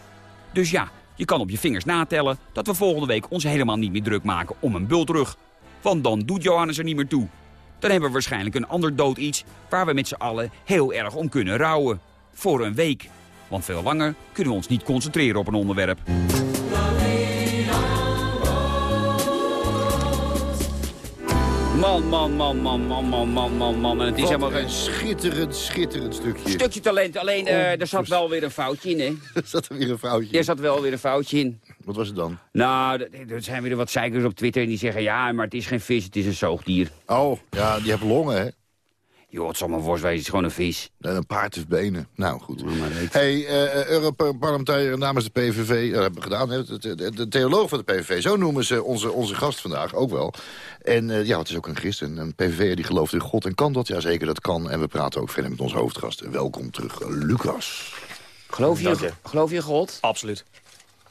Dus ja, je kan op je vingers natellen dat we volgende week ons helemaal niet meer druk maken om een bultrug. Want dan doet Johannes er niet meer toe. Dan hebben we waarschijnlijk een ander dood iets waar we met z'n allen heel erg om kunnen rouwen. Voor een week. Want veel langer kunnen we ons niet concentreren op een onderwerp. Man, man, man, man, man, man, man, man, man. En het is Wat helemaal een schitterend, schitterend stukje. stukje talent. Alleen, eh, er zat wel weer een foutje in, hè? Er zat er weer een foutje. Er zat wel weer een foutje in. Wat was het dan? Nou, er zijn weer wat zeikers op Twitter en die zeggen... ja, maar het is geen vis, het is een zoogdier. Oh, ja, die hebben longen, hè? Joh, het zal maar worst wezen, het is gewoon een vis. En een paard heeft benen. Nou, goed. hey, eh Europarlementariër namens de PVV, eh, dat hebben we gedaan. Hè? De, de, de theoloog van de PVV, zo noemen ze onze, onze gast vandaag ook wel. En eh, ja, het is ook een christen, een PVV'er die gelooft in God. En kan dat? Ja, zeker, dat kan. En we praten ook verder met onze hoofdgast. Welkom terug, Lucas. Geloof je, je. geloof je in God? Absoluut.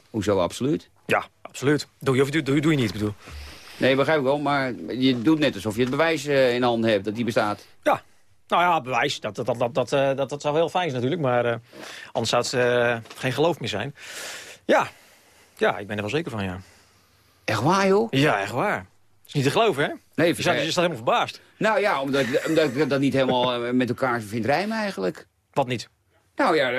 Hoezo absoluut? Ja, absoluut. Doe je of doe, doe, doe je niet, bedoel. Nee, begrijp ik wel, maar je doet net alsof je het bewijs in handen hebt dat die bestaat. Ja. Nou ja, bewijs. Dat, dat, dat, dat, dat, eh, dat, dat zou heel fijn zijn natuurlijk. Maar eh, anders zou het eh, geen geloof meer zijn. Ja. Ja, ik ben er wel zeker van, ja. Echt waar, joh? Ja, echt waar. is niet te geloven, hè? Nee, Je staat, je staat helemaal verbaasd. Nou ja, omdat, ik- omdat ik dat niet helemaal met elkaar vind rijmen eigenlijk. Wat niet? Nou ja,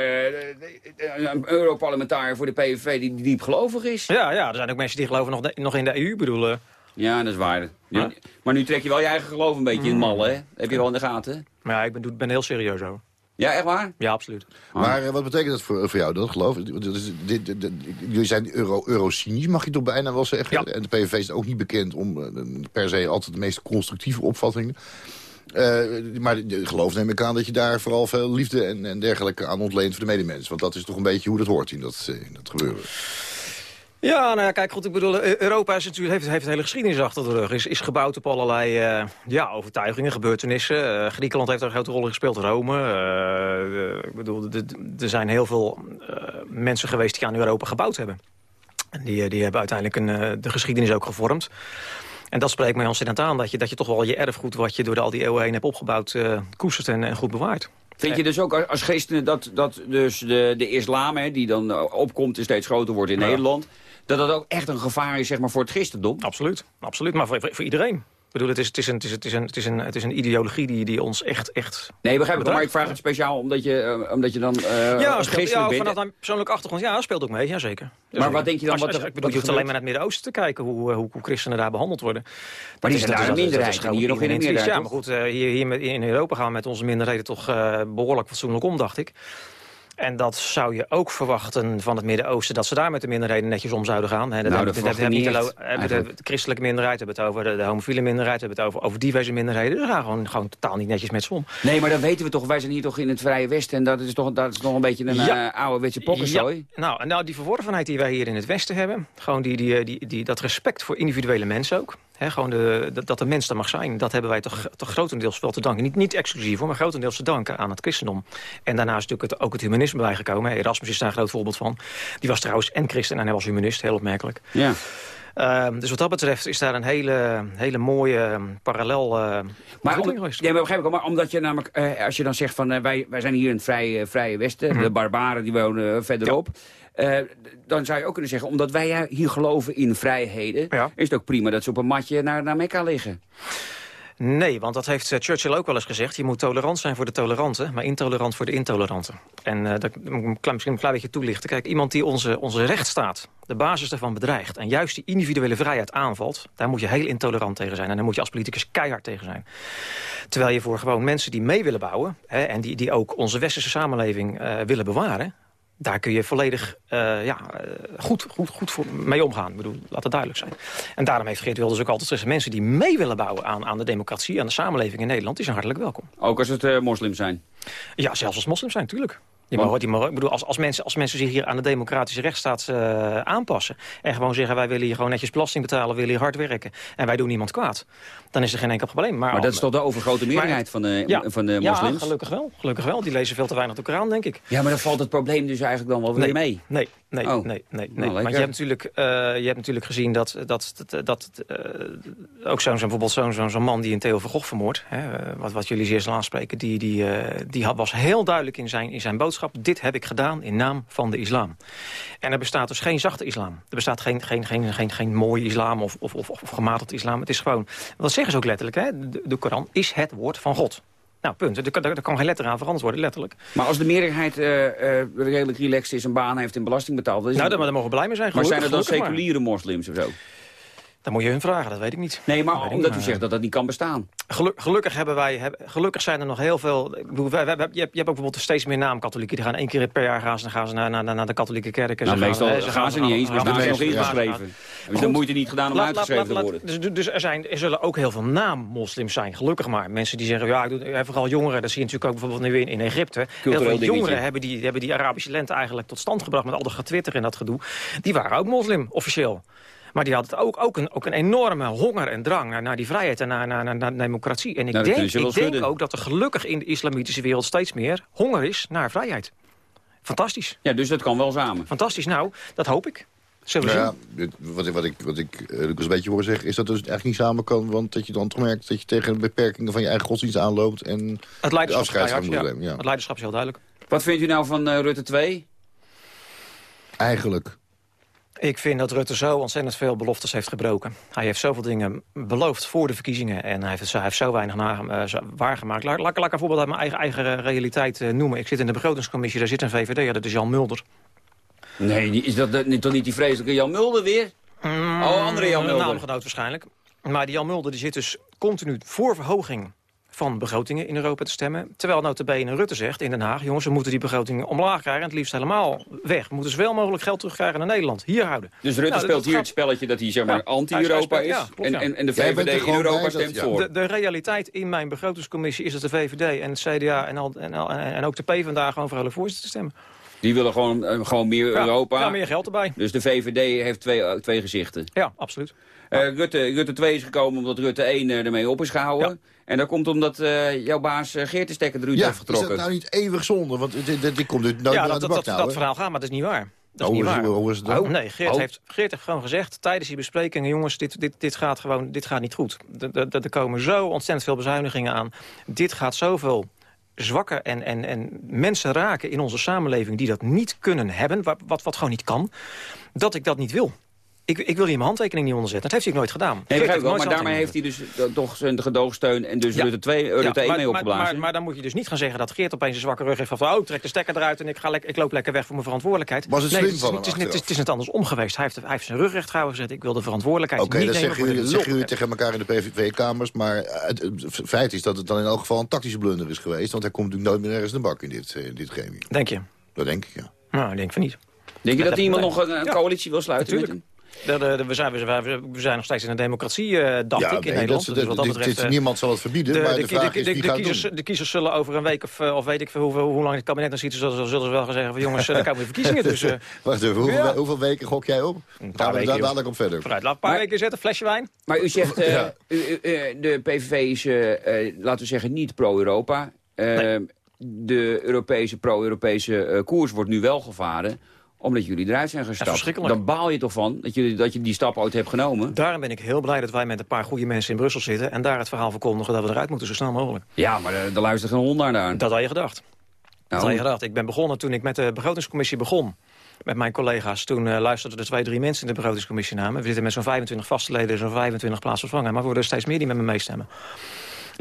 een Europarlementariër voor de PVV die diep gelovig is. Ja, ja, er zijn ook mensen die geloven nog, de- nog in de EU, bedoel... eh. Ja, dat is waar. Ja, Maar nu trek je wel je eigen geloof een beetje in het malle, hè? Heb je wel in de gaten? Maar ja, ik ben, ben heel serieus over. Ja, echt waar? Ja, absoluut. Maar eh, wat betekent dat voor, voor jou, dat geloof? Dat is- dit- dit- dit- Jullie zijn euro, eurocynisch, mag je toch bijna wel zeggen? Ja. En de PVV is ook niet bekend om eh, per se altijd de meest constructieve opvattingen. Eh, maar geloof neem ik aan dat je daar vooral veel liefde en, en dergelijke aan ontleent voor de medemens. Want dat is toch een beetje hoe dat hoort in dat, in dat gebeuren. Ja, nou ja, kijk, goed, ik bedoel, eh, Europa is natuurlijk, heeft, heeft een hele geschiedenis achter de rug. Is, is gebouwd op allerlei eh, ja, overtuigingen, gebeurtenissen. Eh, Griekenland heeft er een grote rol in gespeeld, Rome. Eh, ik bedoel, de- de- er zijn heel veel mensen geweest die aan Europa gebouwd hebben. En die, die hebben uiteindelijk een, de geschiedenis ook gevormd. En dat spreekt mij ontzettend aan, dat je, dat je toch wel je erfgoed... wat je door de, al die eeuwen heen hebt opgebouwd, koestert en, en goed bewaart. Vind je dus ook als- christenen dat, dat dus de, de islam, hè, die dan opkomt en steeds groter wordt in Ja. Nederland... dat dat ook echt een gevaar is zeg maar, voor het christendom? Absoluut, absoluut. Maar voor, voor, iedereen. Ik bedoel, het is, het is, een, het is, het is, een, het is, een, het is een ideologie die, die ons echt, echt Nee, begrijp ik wel, maar ik vraag het speciaal omdat je, eh, omdat je dan eh ja, speelt, ja, bent. vanuit mijn persoonlijke achtergrond, ja, speelt ook mee, ja, zeker. Maar wat denk je dan Als, wat als- ik bedoel, je hoeft alleen maar naar het Midden-Oosten te kijken hoe, eh, hoe, hoe christenen daar behandeld worden. die is- zijn dat daar een dat minderheid dat en hier nog in een meerderheid, Ja, maar goed, hier, hier in Europa gaan we met onze minderheden toch eh, behoorlijk fatsoenlijk om, dacht ik. En dat zou je ook verwachten van het Midden-Oosten... dat ze daar met de minderheden netjes om zouden gaan. Nou, dat hebben- niet echt, hebben de christelijke minderheid, hebben het over de, de homofiele minderheid... hebben het over, over diverse minderheden. Ze gaan gewoon, gewoon totaal niet netjes met ze om. Nee, maar dat weten we toch. Wij zijn hier toch in het Vrije Westen. En dat is toch, dat is nog een beetje een Ja. eh, ouderwetse pokkenzooi. Ja, nou, en nou, die verworvenheid die wij hier in het Westen hebben... gewoon die, die, die, die, dat respect voor individuele mensen ook... Gewoon de, dat, de mens er mag zijn... dat hebben wij toch, toch grotendeels wel te danken. Niet, niet exclusief, maar grotendeels te danken aan het christendom. En daarna is natuurlijk ook het humanisme bijgekomen. Erasmus is daar een groot voorbeeld van. Die was trouwens en christen en hij was humanist, heel opmerkelijk. Ja. Ehm, dus wat dat betreft is daar een hele, hele mooie ehm, parallel eh Maar, om, geweest. ja, maar begrijp ik. Maar omdat je namelijk, eh, als je dan zegt van eh, wij, wij zijn hier in het vrije, vrije Westen, Mhm. de barbaren die wonen verderop. dan zou je ook kunnen zeggen, omdat wij hier geloven in vrijheden, Ja. is het ook prima dat ze op een matje naar, naar Mekka liggen. Nee, want dat heeft eh, Churchill ook wel eens gezegd. Je moet tolerant zijn voor de toleranten, maar intolerant voor de intoleranten. En uh, dat moet ik misschien een klein beetje toelichten. Kijk, iemand die onze, onze rechtsstaat, de basis daarvan bedreigt... en juist die individuele vrijheid aanvalt... daar moet je heel intolerant tegen zijn. En daar moet je als politicus keihard tegen zijn. Terwijl je voor gewoon mensen die mee willen bouwen... Hè, en die, die ook onze westerse samenleving uh, willen bewaren daar kun je volledig uh, ja, goed, goed, goed voor mee omgaan. Ik bedoel, laat het duidelijk zijn. En daarom heeft Geert Wilders ook altijd gezegd... mensen die mee willen bouwen aan, aan de democratie... aan de samenleving in Nederland, die zijn hartelijk welkom. Ook als het uh, moslims zijn? Ja, zelfs als moslims zijn, natuurlijk. Die ik bedoel, als, als, mensen, als mensen zich hier aan de democratische rechtsstaat uh, aanpassen... en gewoon zeggen, wij willen hier gewoon netjes belasting betalen... willen hier hard werken en wij doen niemand kwaad... dan is er geen enkel probleem. Maar, maar dat is toch de overgrote meerderheid van, de, ja, van de moslims? Ja, gelukkig wel. Gelukkig wel. Die lezen veel te weinig de Koran, denk ik. Ja, maar dan valt het probleem dus eigenlijk dan wel weer nee, mee. Nee, nee, oh. nee, nee. nee. Nou, maar je hebt, natuurlijk, uh, je hebt natuurlijk gezien dat, dat, dat, dat uh, ook zo'n zo bijvoorbeeld zo'n zo, zo man die een Theo van Gogh vermoordt... Hè, wat, wat jullie zeer zal aanspreken, die, die, uh, die had, was heel duidelijk in zijn, in zijn boodschap... dit heb ik gedaan in naam van de islam. En er bestaat dus geen zachte islam. Er bestaat geen, geen, geen, geen, geen mooie islam of, of, of, of gematigd islam. Het is gewoon, dat zeggen ze ook letterlijk, hè? De, de Koran is het woord van God. Nou, punt. Er, er, kan geen letter aan veranderd worden, letterlijk. Maar als de meerderheid uh, uh, redelijk relaxed is, een baan heeft en belasting betaalt... nou, daar, daar mogen we blij mee zijn. Maar zijn er dan seculiere moslims of zo? Dan moet je hun vragen, dat weet ik niet. Nee, maar omdat u zegt dat dat niet kan bestaan. Geluk, gelukkig, hebben wij, heb, gelukkig zijn er nog heel veel... Ik bedoel, wij, wij, je, hebt, je hebt ook bijvoorbeeld steeds meer naamkatholieken. Die gaan één keer per jaar gaan ze, gaan ze naar, naar, naar de katholieke kerk. En nou, ze meestal gaan, ze gaan ze niet eens, maar ze nog ingeschreven. Hebben ze de moeite niet gedaan om laat, uitgeschreven laat, te worden. Dus, dus er, zijn, er zullen ook heel veel naam-moslims zijn, gelukkig maar. Mensen die zeggen, ja, ik doe, vooral jongeren, dat zie je natuurlijk ook bijvoorbeeld nu in, in Egypte. Cultureel heel veel jongeren hebben die, hebben die Arabische lente eigenlijk tot stand gebracht... met al dat getwitter en dat gedoe. Die waren ook moslim, officieel. Maar die had ook, ook, een, ook een enorme honger en drang naar, naar die vrijheid en naar, naar, naar, naar democratie. En ik Nou, denk, ik denk ook dat er gelukkig in de islamitische wereld steeds meer honger is naar vrijheid. Fantastisch. Ja, dus dat kan wel samen. Fantastisch. Nou, dat hoop ik. Zullen we Nou zien. ja, wat, ik- wat ik, wat ik eh, Lucas een beetje hoor zeggen... is dat dus eigenlijk niet samen kan. Want dat je dan toch merkt dat je tegen de beperkingen van je eigen godsdienst aanloopt. En Het de leiderschap. Ja. Het leiderschap is heel duidelijk. Wat vindt u nou van eh, Rutte 2? Eigenlijk. Ik vind dat Rutte zo ontzettend veel beloftes heeft gebroken. Hij heeft zoveel dingen beloofd voor de verkiezingen... en hij heeft, hij heeft zo weinig na, eh, zo- waargemaakt. Laat, laat, laat ik een voorbeeld uit mijn eigen, eigen realiteit eh, noemen. Ik zit in de begrotingscommissie, daar zit een VVD, dat is Jan Mulder. Nee, is dat, dat toch niet die vreselijke Jan Mulder weer? Oh, andere Jan Een Mulder. naamgenoot waarschijnlijk. Maar die Jan Mulder die zit dus continu voor verhoging van begrotingen in Europa te stemmen. Terwijl notabene Rutte zegt in Den Haag... jongens, we moeten die begrotingen omlaag krijgen... en het liefst helemaal weg. We moeten zoveel mogelijk geld terugkrijgen naar Nederland. Hier houden. Dus Rutte Nou, speelt hier gaat- het spelletje dat hij zeg maar Ja, anti-Europa is. speelt- ja, klopt, en, ja. en, en de VVD in gewoon Europa stemt ja. voor. De, de realiteit in mijn begrotingscommissie is dat de VVD en het CDA... en, al, en, al- en ook de PvdA gewoon vrolijk voor zitten te stemmen. Die willen gewoon, eh, gewoon meer Ja, Europa. Ja, meer geld erbij. Dus de VVD heeft twee, eh, twee gezichten. Ja, absoluut. Eh, Rutte, Rutte 2 is gekomen omdat Rutte 1 eh, ermee op is gehouden. En dat komt omdat eh, jouw baas Geert de stekker eruit Ja, heeft is getrokken. dat nou niet eeuwig zonde? Want dit, dit, dit komt nooit ja, dat, de dat, bak dat, nou, dat verhaal gaat, maar dat is niet waar. Dat Oh, is niet hoe is- waar. hoe is het dan? Oh, nee, Geert, Oh. heeft, Geert heeft gewoon gezegd tijdens die besprekingen... jongens, dit, dit, dit gaat gewoon dit gaat niet goed. Er komen zo ontzettend veel bezuinigingen aan. Dit gaat zoveel zwakke en, en, en mensen raken in onze samenleving... die dat niet kunnen hebben, wat, wat gewoon niet kan... dat ik dat niet wil. Ik, ik wil hier mijn handtekening niet onderzetten. Dat heeft hij ook nooit gedaan. Nee, Geert begrijp ik wel, nooit maar daarmee heeft hij dus eh, toch zijn gedoogsteun en dus Ja. Rutte 2, Ja, Rutte 1 maar, mee maar, opgeblazen. maar, maar dan moet je dus niet gaan zeggen dat Geert opeens een zwakke rug heeft van... oh, trek de stekker eruit en ik, ga ik loop lekker weg voor mijn verantwoordelijkheid. Was het nee, slim is- van hem het, is, net- het, is, achteraf? het is net andersom geweest. Hij heeft, hij heeft zijn rug recht gehouden gezegd... ik wil de verantwoordelijkheid Oké, niet dat nemen de dat zeggen jullie tegen elkaar in de PVV-kamers. Maar het, het feit is dat het dan in elk geval een tactische blunder is geweest. Want hij komt natuurlijk nooit meer ergens in de bak in dit, eh, in dit gremium. Denk je? Dat denk ik, ja. Nou, ik denk van niet. Denk je dat dat- iemand nog een, coalitie wil sluiten met Natuurlijk. Hem? De, de, de- we, zijn, we, zijn, we zijn nog steeds in een democratie, eh dacht ja, ik, in nee, Nederland. dat, dus wat dat dit- betreft... dit- eh, niemand zal het verbieden, de, maar de, vraag de, is de, wie de gaat het kiezers, doen. de kiezers zullen over een week of, eh, of weet ik veel hoeveel, hoe lang het kabinet dan zit... zullen, zullen ze wel gaan zeggen van jongens, eh, er komen weer verkiezingen. Dus eh, Wacht even, hoeveel, Ja. hoeveel weken gok jij op? paar Gaan we daar dadelijk op verder. vooruit, laat een paar Maar- weken zetten, flesje wijn. Maar u zegt, eh, Ja. u- u- eh, de PVV is, eh, eh, laten we zeggen, niet pro-Europa. Eh, De Europese, pro-Europese eh, koers wordt nu wel gevaren omdat jullie eruit zijn gestapt. Dan baal je toch van dat je, dat je die stap ooit hebt genomen? Daarom ben ik heel blij dat wij met een paar goede mensen in Brussel zitten... en daar het verhaal verkondigen dat we eruit moeten zo snel mogelijk. Ja, maar eh, daar luistert geen hond naar. daar. Dat had je gedacht. Dat Nou, had je gedacht. Ik ben begonnen toen ik met de begrotingscommissie begon. met mijn collega's. Toen uh, luisterden er twee, drie mensen in de begrotingscommissie namen. We zitten met zo'n 25 vaste leden, zo'n 25 plaatsvervangers. Maar er worden steeds meer die met me meestemmen.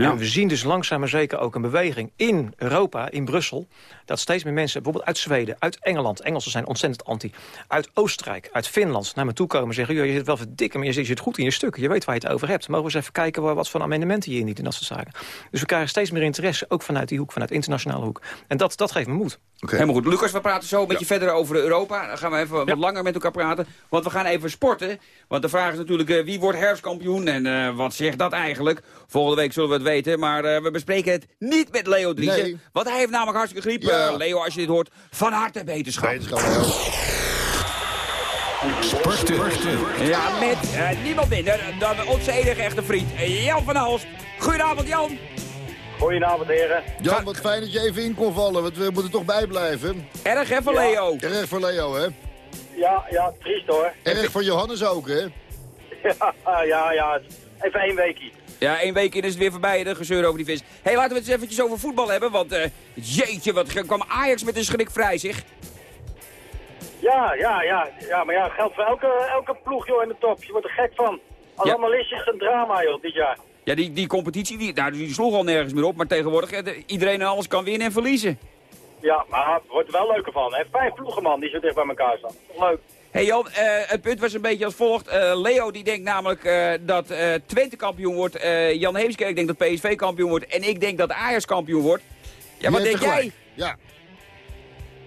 En we zien dus langzaam maar zeker ook een beweging in Europa, in Brussel... dat steeds meer mensen, bijvoorbeeld uit Zweden, uit Engeland... Engelsen zijn ontzettend anti, uit Oostenrijk, uit Finland... naar me toe komen en zeggen... Joh, je zit wel verdikken, maar je zit goed in je stukken. Je weet waar je het over hebt. Mogen we eens even kijken wat voor amendementen je indient en dat soort zaken. Dus we krijgen steeds meer interesse, ook vanuit die hoek, vanuit internationale hoek. En dat, dat geeft me moed. Helemaal goed. Lucas, we praten zo een beetje verder over Europa. Dan gaan we even wat langer met elkaar praten. Want we gaan even sporten. Want de vraag is natuurlijk, uh, wie wordt herfstkampioen? En uh, wat zegt dat eigenlijk? Volgende week zullen we het weten. Maar uh, we bespreken het niet met Leo Driessen. Nee. Want hij heeft namelijk hartstikke griep. Ja. Leo, als je dit hoort, van harte beterschap. Wetenschap. Sporten. Ja, met eh, niemand minder dan onze enige echte vriend, Jan van Halst. Goedenavond, Jan. Goedenavond, heren. Jan, wat fijn dat je even in kon vallen, want we moeten toch bijblijven. Erg hè, van Ja. Leo? Erg voor Leo, hè? Ja, ja, triest hoor. Erg voor Johannes ook, hè? Ja, ja, ja. Even één weekie. Ja, één week in is het weer voorbij, de gezeur over die vis. Hé, hey, laten we het eens eventjes over voetbal hebben, want eh, jeetje, wat kwam Ajax met een schrik vrij, zeg. Ja, ja, ja. Ja, maar ja, geldt voor elke, elke ploeg, joh, in de top. Je wordt er gek van. Als Ja. analist is het een drama, joh, dit jaar. Ja, die, die competitie, die, nou, die sloeg al nergens meer op, maar tegenwoordig, eh, de- iedereen en alles kan winnen en verliezen. Ja, maar het wordt er wel leuker van. Hè. Vijf ploegen, man, die zo dicht bij elkaar staan. Leuk. Hé hey Jan, eh, het punt was een beetje als volgt. Eh, Leo die denkt namelijk eh, dat eh, Twente kampioen wordt. Eh, Jan Heemskerk denkt dat PSV kampioen wordt. En ik denk dat Ajax kampioen wordt. Ja, wat denk jij? Ja.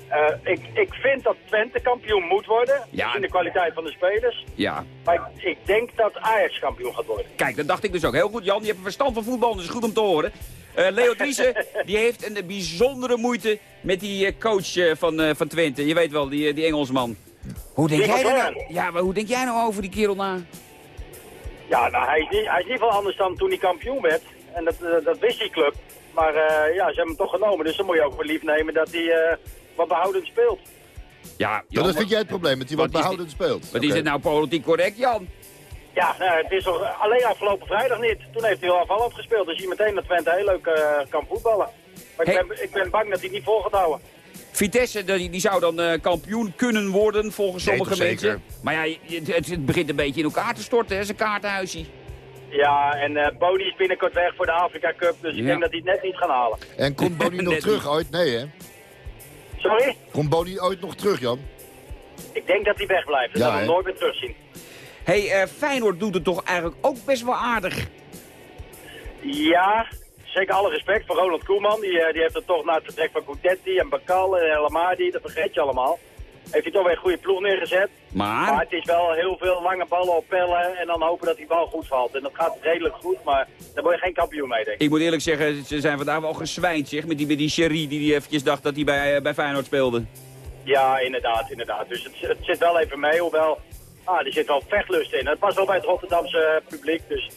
Eh, ik, ik vind dat Twente kampioen moet worden. Ja. In de kwaliteit van de spelers. Ja, Maar ik, ik denk dat Ajax kampioen gaat worden. kijk, dat dacht ik dus ook. Heel goed Jan, je hebt een verstand van voetbal, dus goed om te horen. Eh, Leo Driessen, die heeft een bijzondere moeite met die coach van, eh, van Twente. Je weet wel, die, die Engelsman. Hoe denk, jij nou, ja, maar hoe denk jij nou over die kerel na? Ja, nou, hij is, niet, hij is niet veel anders dan toen hij kampioen werd. En dat, eh, dat wist die club. Maar eh, ja, ze hebben hem toch genomen. Dus dan moet je ook wel lief nemen dat hij eh, wat behoudend speelt. Ja, Maar Jan, dat vind jij het probleem, dat hij wat behoudend speelt. wat is Oké. het nou politiek correct, Jan? Ja, nou, het is toch alleen afgelopen vrijdag niet. Toen heeft hij al afvallend gespeeld. Dus je meteen dat Twente heel leuk eh, kan voetballen. Maar Hey. ik, ben, ik ben bang dat hij het niet vol gaat houden. Vitesse, die, die zou dan eh, kampioen kunnen worden volgens Nee, sommige mensen. zeker? Maar ja, het, het begint een beetje in elkaar te storten, hè, zijn kaartenhuisje. Ja, en eh Boni is binnenkort weg voor de Afrika Cup. Dus ik denk dat hij het net niet gaan halen. En komt Boni nog terug niet. ooit? Nee, hè? Sorry? Komt Boni ooit nog terug, Jan? Ik denk dat hij wegblijft. Dat Ja, gaan we hem nooit meer terugzien. hey, eh, Feyenoord doet het toch eigenlijk ook best wel aardig. Ja, zeker alle respect voor Ronald Koeman. Die, eh, die heeft er toch na het vertrek van Goudetti en Bakal en El Amadi, dat vergeet je allemaal. Heeft hij toch weer een goede ploeg neergezet. Maar Maar, het is wel heel veel lange ballen op pellen en dan hopen dat die bal goed valt. En dat gaat redelijk goed, maar daar word je geen kampioen mee, denk ik. ik moet eerlijk zeggen, ze zijn vandaag wel gezwijnd, zeg. Met die, met die Sherry die, die eventjes dacht dat hij bij, eh, bij Feyenoord speelde. Ja, inderdaad, inderdaad. Dus het, het zit wel even mee, hoewel ah, er zit wel vechtlust in. Het past wel bij het Rotterdamse eh, publiek, dus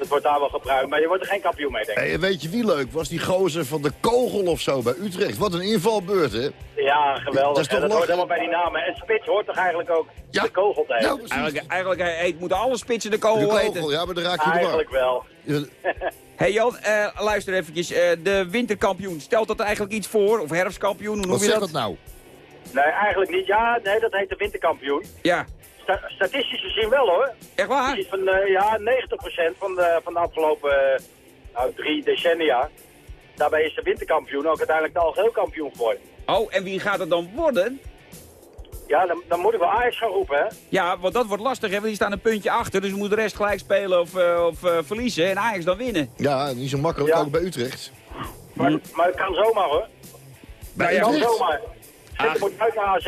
dat wordt daar wel gebruikt. Maar je wordt er geen kampioen mee, denk ik. Hey, weet je wie leuk was? Die gozer van de kogel of zo bij Utrecht. Wat een invalbeurt, hè? Ja, geweldig. Dat is toch dat hoort helemaal bij die namen. En Spits hoort toch eigenlijk ook Ja. de kogel te Nou. Eigenlijk, eigenlijk hij moeten alle spitsen de de kogel heten. kogel, ja, maar dan raak je de Eigenlijk wel. hey Jan, eh, luister eventjes. eh, de winterkampioen, stelt dat eigenlijk iets voor? Of herfstkampioen, hoe noem Wat je zegt dat? dat nou? Nee, eigenlijk niet. Ja, nee, dat heet de winterkampioen. Ja, Sta- statistisch gezien wel hoor. echt waar? Van eh, ja, 90% van de, van de afgelopen eh, nou, drie decennia. Daarbij is de winterkampioen ook uiteindelijk de algeheel kampioen geworden. Oh, en wie gaat het dan worden? Ja, dan, dan moet ik wel Ajax gaan roepen, hè. Ja, want dat wordt lastig, hè? Want die staan een puntje achter. Dus moet de rest gelijk spelen of, eh, of eh, verliezen. En Ajax dan winnen. Ja, niet zo makkelijk, Ja. ook bij Utrecht. Maar, maar het kan zomaar hoor. Bij Het kan zomaar. Zitten Ach. moet uit naar AZ.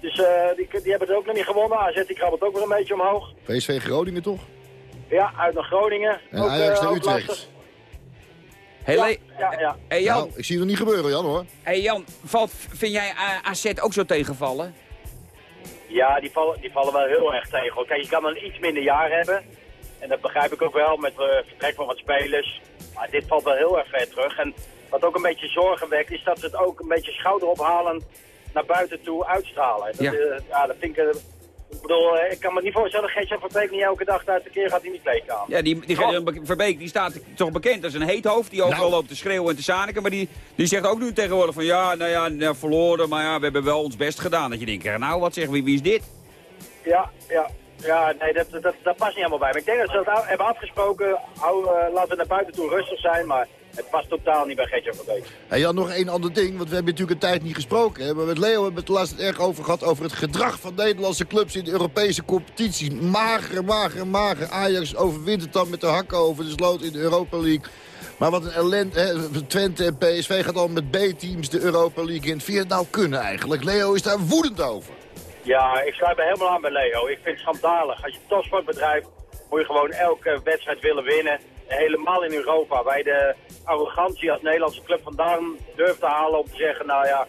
Dus eh, die, die hebben het ook nog niet gewonnen. AZ die krabbelt ook weer een beetje omhoog. PSV Groningen toch? Ja, uit naar Groningen. En ook, Ajax eh, naar Utrecht. lastig. Hey, Ja, ja, ja. hey Jan, Nou, ik zie het nog niet gebeuren, Jan, hoor. hey Jan valt, vind jij eh, AZ ook zo tegenvallen? Ja, die vallen, die vallen wel heel erg tegen. Kijk, je kan een iets minder jaar hebben. En dat begrijp ik ook wel met het vertrek van wat spelers. Maar dit valt wel heel erg ver terug. En wat ook een beetje zorgen wekt, is dat ze het ook een beetje schouderophalend naar buiten toe uitstralen. Dat, Ja. ja. ja, dat vind ik, eh, Ik bedoel, eh, ik kan me niet voorstellen, Gert-Jan Verbeek niet elke dag uit de keer gaat in die kleedkamer. Ja, die, die Verbeek die staat toch bekend als een heet hoofd. Die overal Nou. loopt te schreeuwen en te zaniken. Maar die, die zegt ook nu tegenwoordig van ja, nou ja, nou, verloren. Maar ja, we hebben wel ons best gedaan. Dat je denkt, ja, nou wat zeg, wie, wie is dit? Ja, ja. Ja, nee, dat, dat, dat past niet helemaal bij me. Ik denk dat ze dat hebben afgesproken. Hou, eh, laten we naar buiten toe rustig zijn, maar het past totaal niet bij Gert-Jan Verbeek. En Jan, nog één ander ding, want we hebben natuurlijk een tijd niet gesproken. Hè? Maar met Leo hebben we het laatst erg over gehad over het gedrag van Nederlandse clubs in de Europese competities. Mager, mager, mager. Ajax overwint het dan met de hakken over de sloot in de Europa League. Maar wat een ellende, hè? Twente en PSV gaat al met B-teams de Europa League in. Vind je het nou kunnen eigenlijk? Leo is daar woedend over. Ja, ik sluit me helemaal aan bij Leo. Ik vind het schandalig. Als je topsport bedrijft, moet je gewoon elke wedstrijd willen winnen. Helemaal in Europa, je de arrogantie als Nederlandse club vandaan durft te halen om te zeggen, nou ja,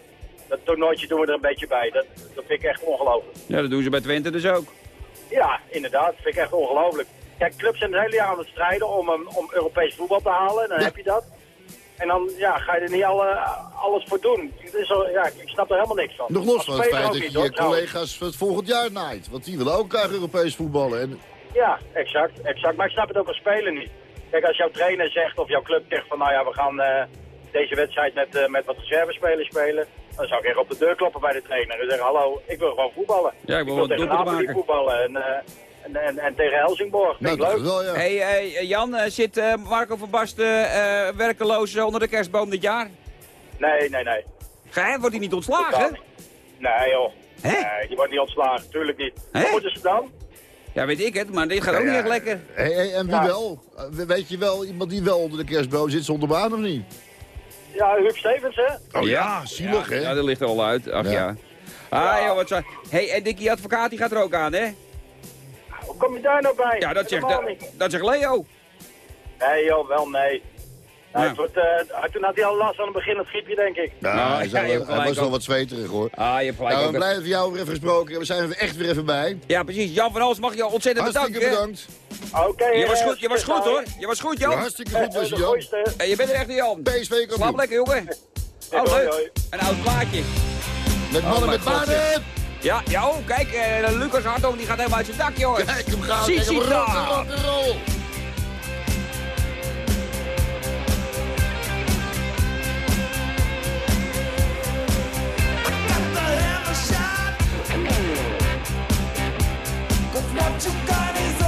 dat toernooitje doen we er een beetje bij. Dat, dat vind ik echt ongelooflijk. Ja, dat doen ze bij Twente dus ook. Ja, inderdaad. Dat vind ik echt ongelooflijk. Kijk, clubs zijn het hele jaar aan het strijden om, om Europees voetbal te halen. Dan heb je dat. En dan ja, ga je er niet alle, alles voor doen. Het is al, ja, ik snap er helemaal niks van. Nog los van het feit dat je collega's het volgend jaar naait. Want die willen ook graag Europees voetballen. En Ja, exact, exact. Maar ik snap het ook als speler niet. Kijk, als jouw trainer zegt of jouw club zegt van nou ja, we gaan eh, deze wedstrijd met, eh, met wat reservespelers spelen. Dan zou ik echt op de deur kloppen bij de trainer en zeggen hallo, ik wil gewoon voetballen. Ja, ik wil tegen doelpunten Napoli maken. voetballen en, eh, en, en, en tegen Helsingborg. Vind nou, ik dat leuk. wel, ja. hey, Jan, zit eh, Marco van Basten eh, werkeloos onder de kerstboom dit jaar? Nee, nee, nee. Geheim wordt hij niet ontslagen? Nee joh. Hè? Nee, die wordt niet ontslagen, tuurlijk niet. Hè? Wat moeten ze dan? Ja, weet ik het, maar dit gaat ook niet echt lekker. Hey, hey, en wie Ja. wel? Weet je wel, iemand die wel onder de kerstboom zit zonder baan of niet? Ja, Huub Stevens hè? Oh ja, zielig ja, hè? Ja, dat ligt er al uit. Ach ja. Ja. Ah, joh, wat zo. hey, en Dickie Advocaat die gaat er ook aan, hè? Hoe kom je daar nou bij? Ja, dat zegt, dat, dat zegt Leo. Nee joh, wel nee. Nou, Ja. het wordt, eh, toen had hij al last aan het begin het griepje, denk ik. Ja, Nou, hij, ja, wel- hij was wel wat zweterig hoor. Ah, je hebt gelijk Nou, we blijven van jou weer even gesproken. We zijn er echt weer even bij. Ja, precies. Jan van Hals mag je ontzettend Hartstikke bedankt. Oké. Je was eh, goed, je was goed hoor. Je was goed, Jan. Hartstikke goed was je, Jan. Eh, je bent er echt Jan. PSV Slaap kampioen. lekker, jongen. Oh, leuk. hoi. Een oud plaatje. Met mannen Oh, met mijn God, baarden. Ja, ja, oh, kijk, eh, Lucas Hartong die gaat helemaal uit zijn dak, jongen. Kijk hem gaan. Zie, Kijk hem rock, rock roll. you got is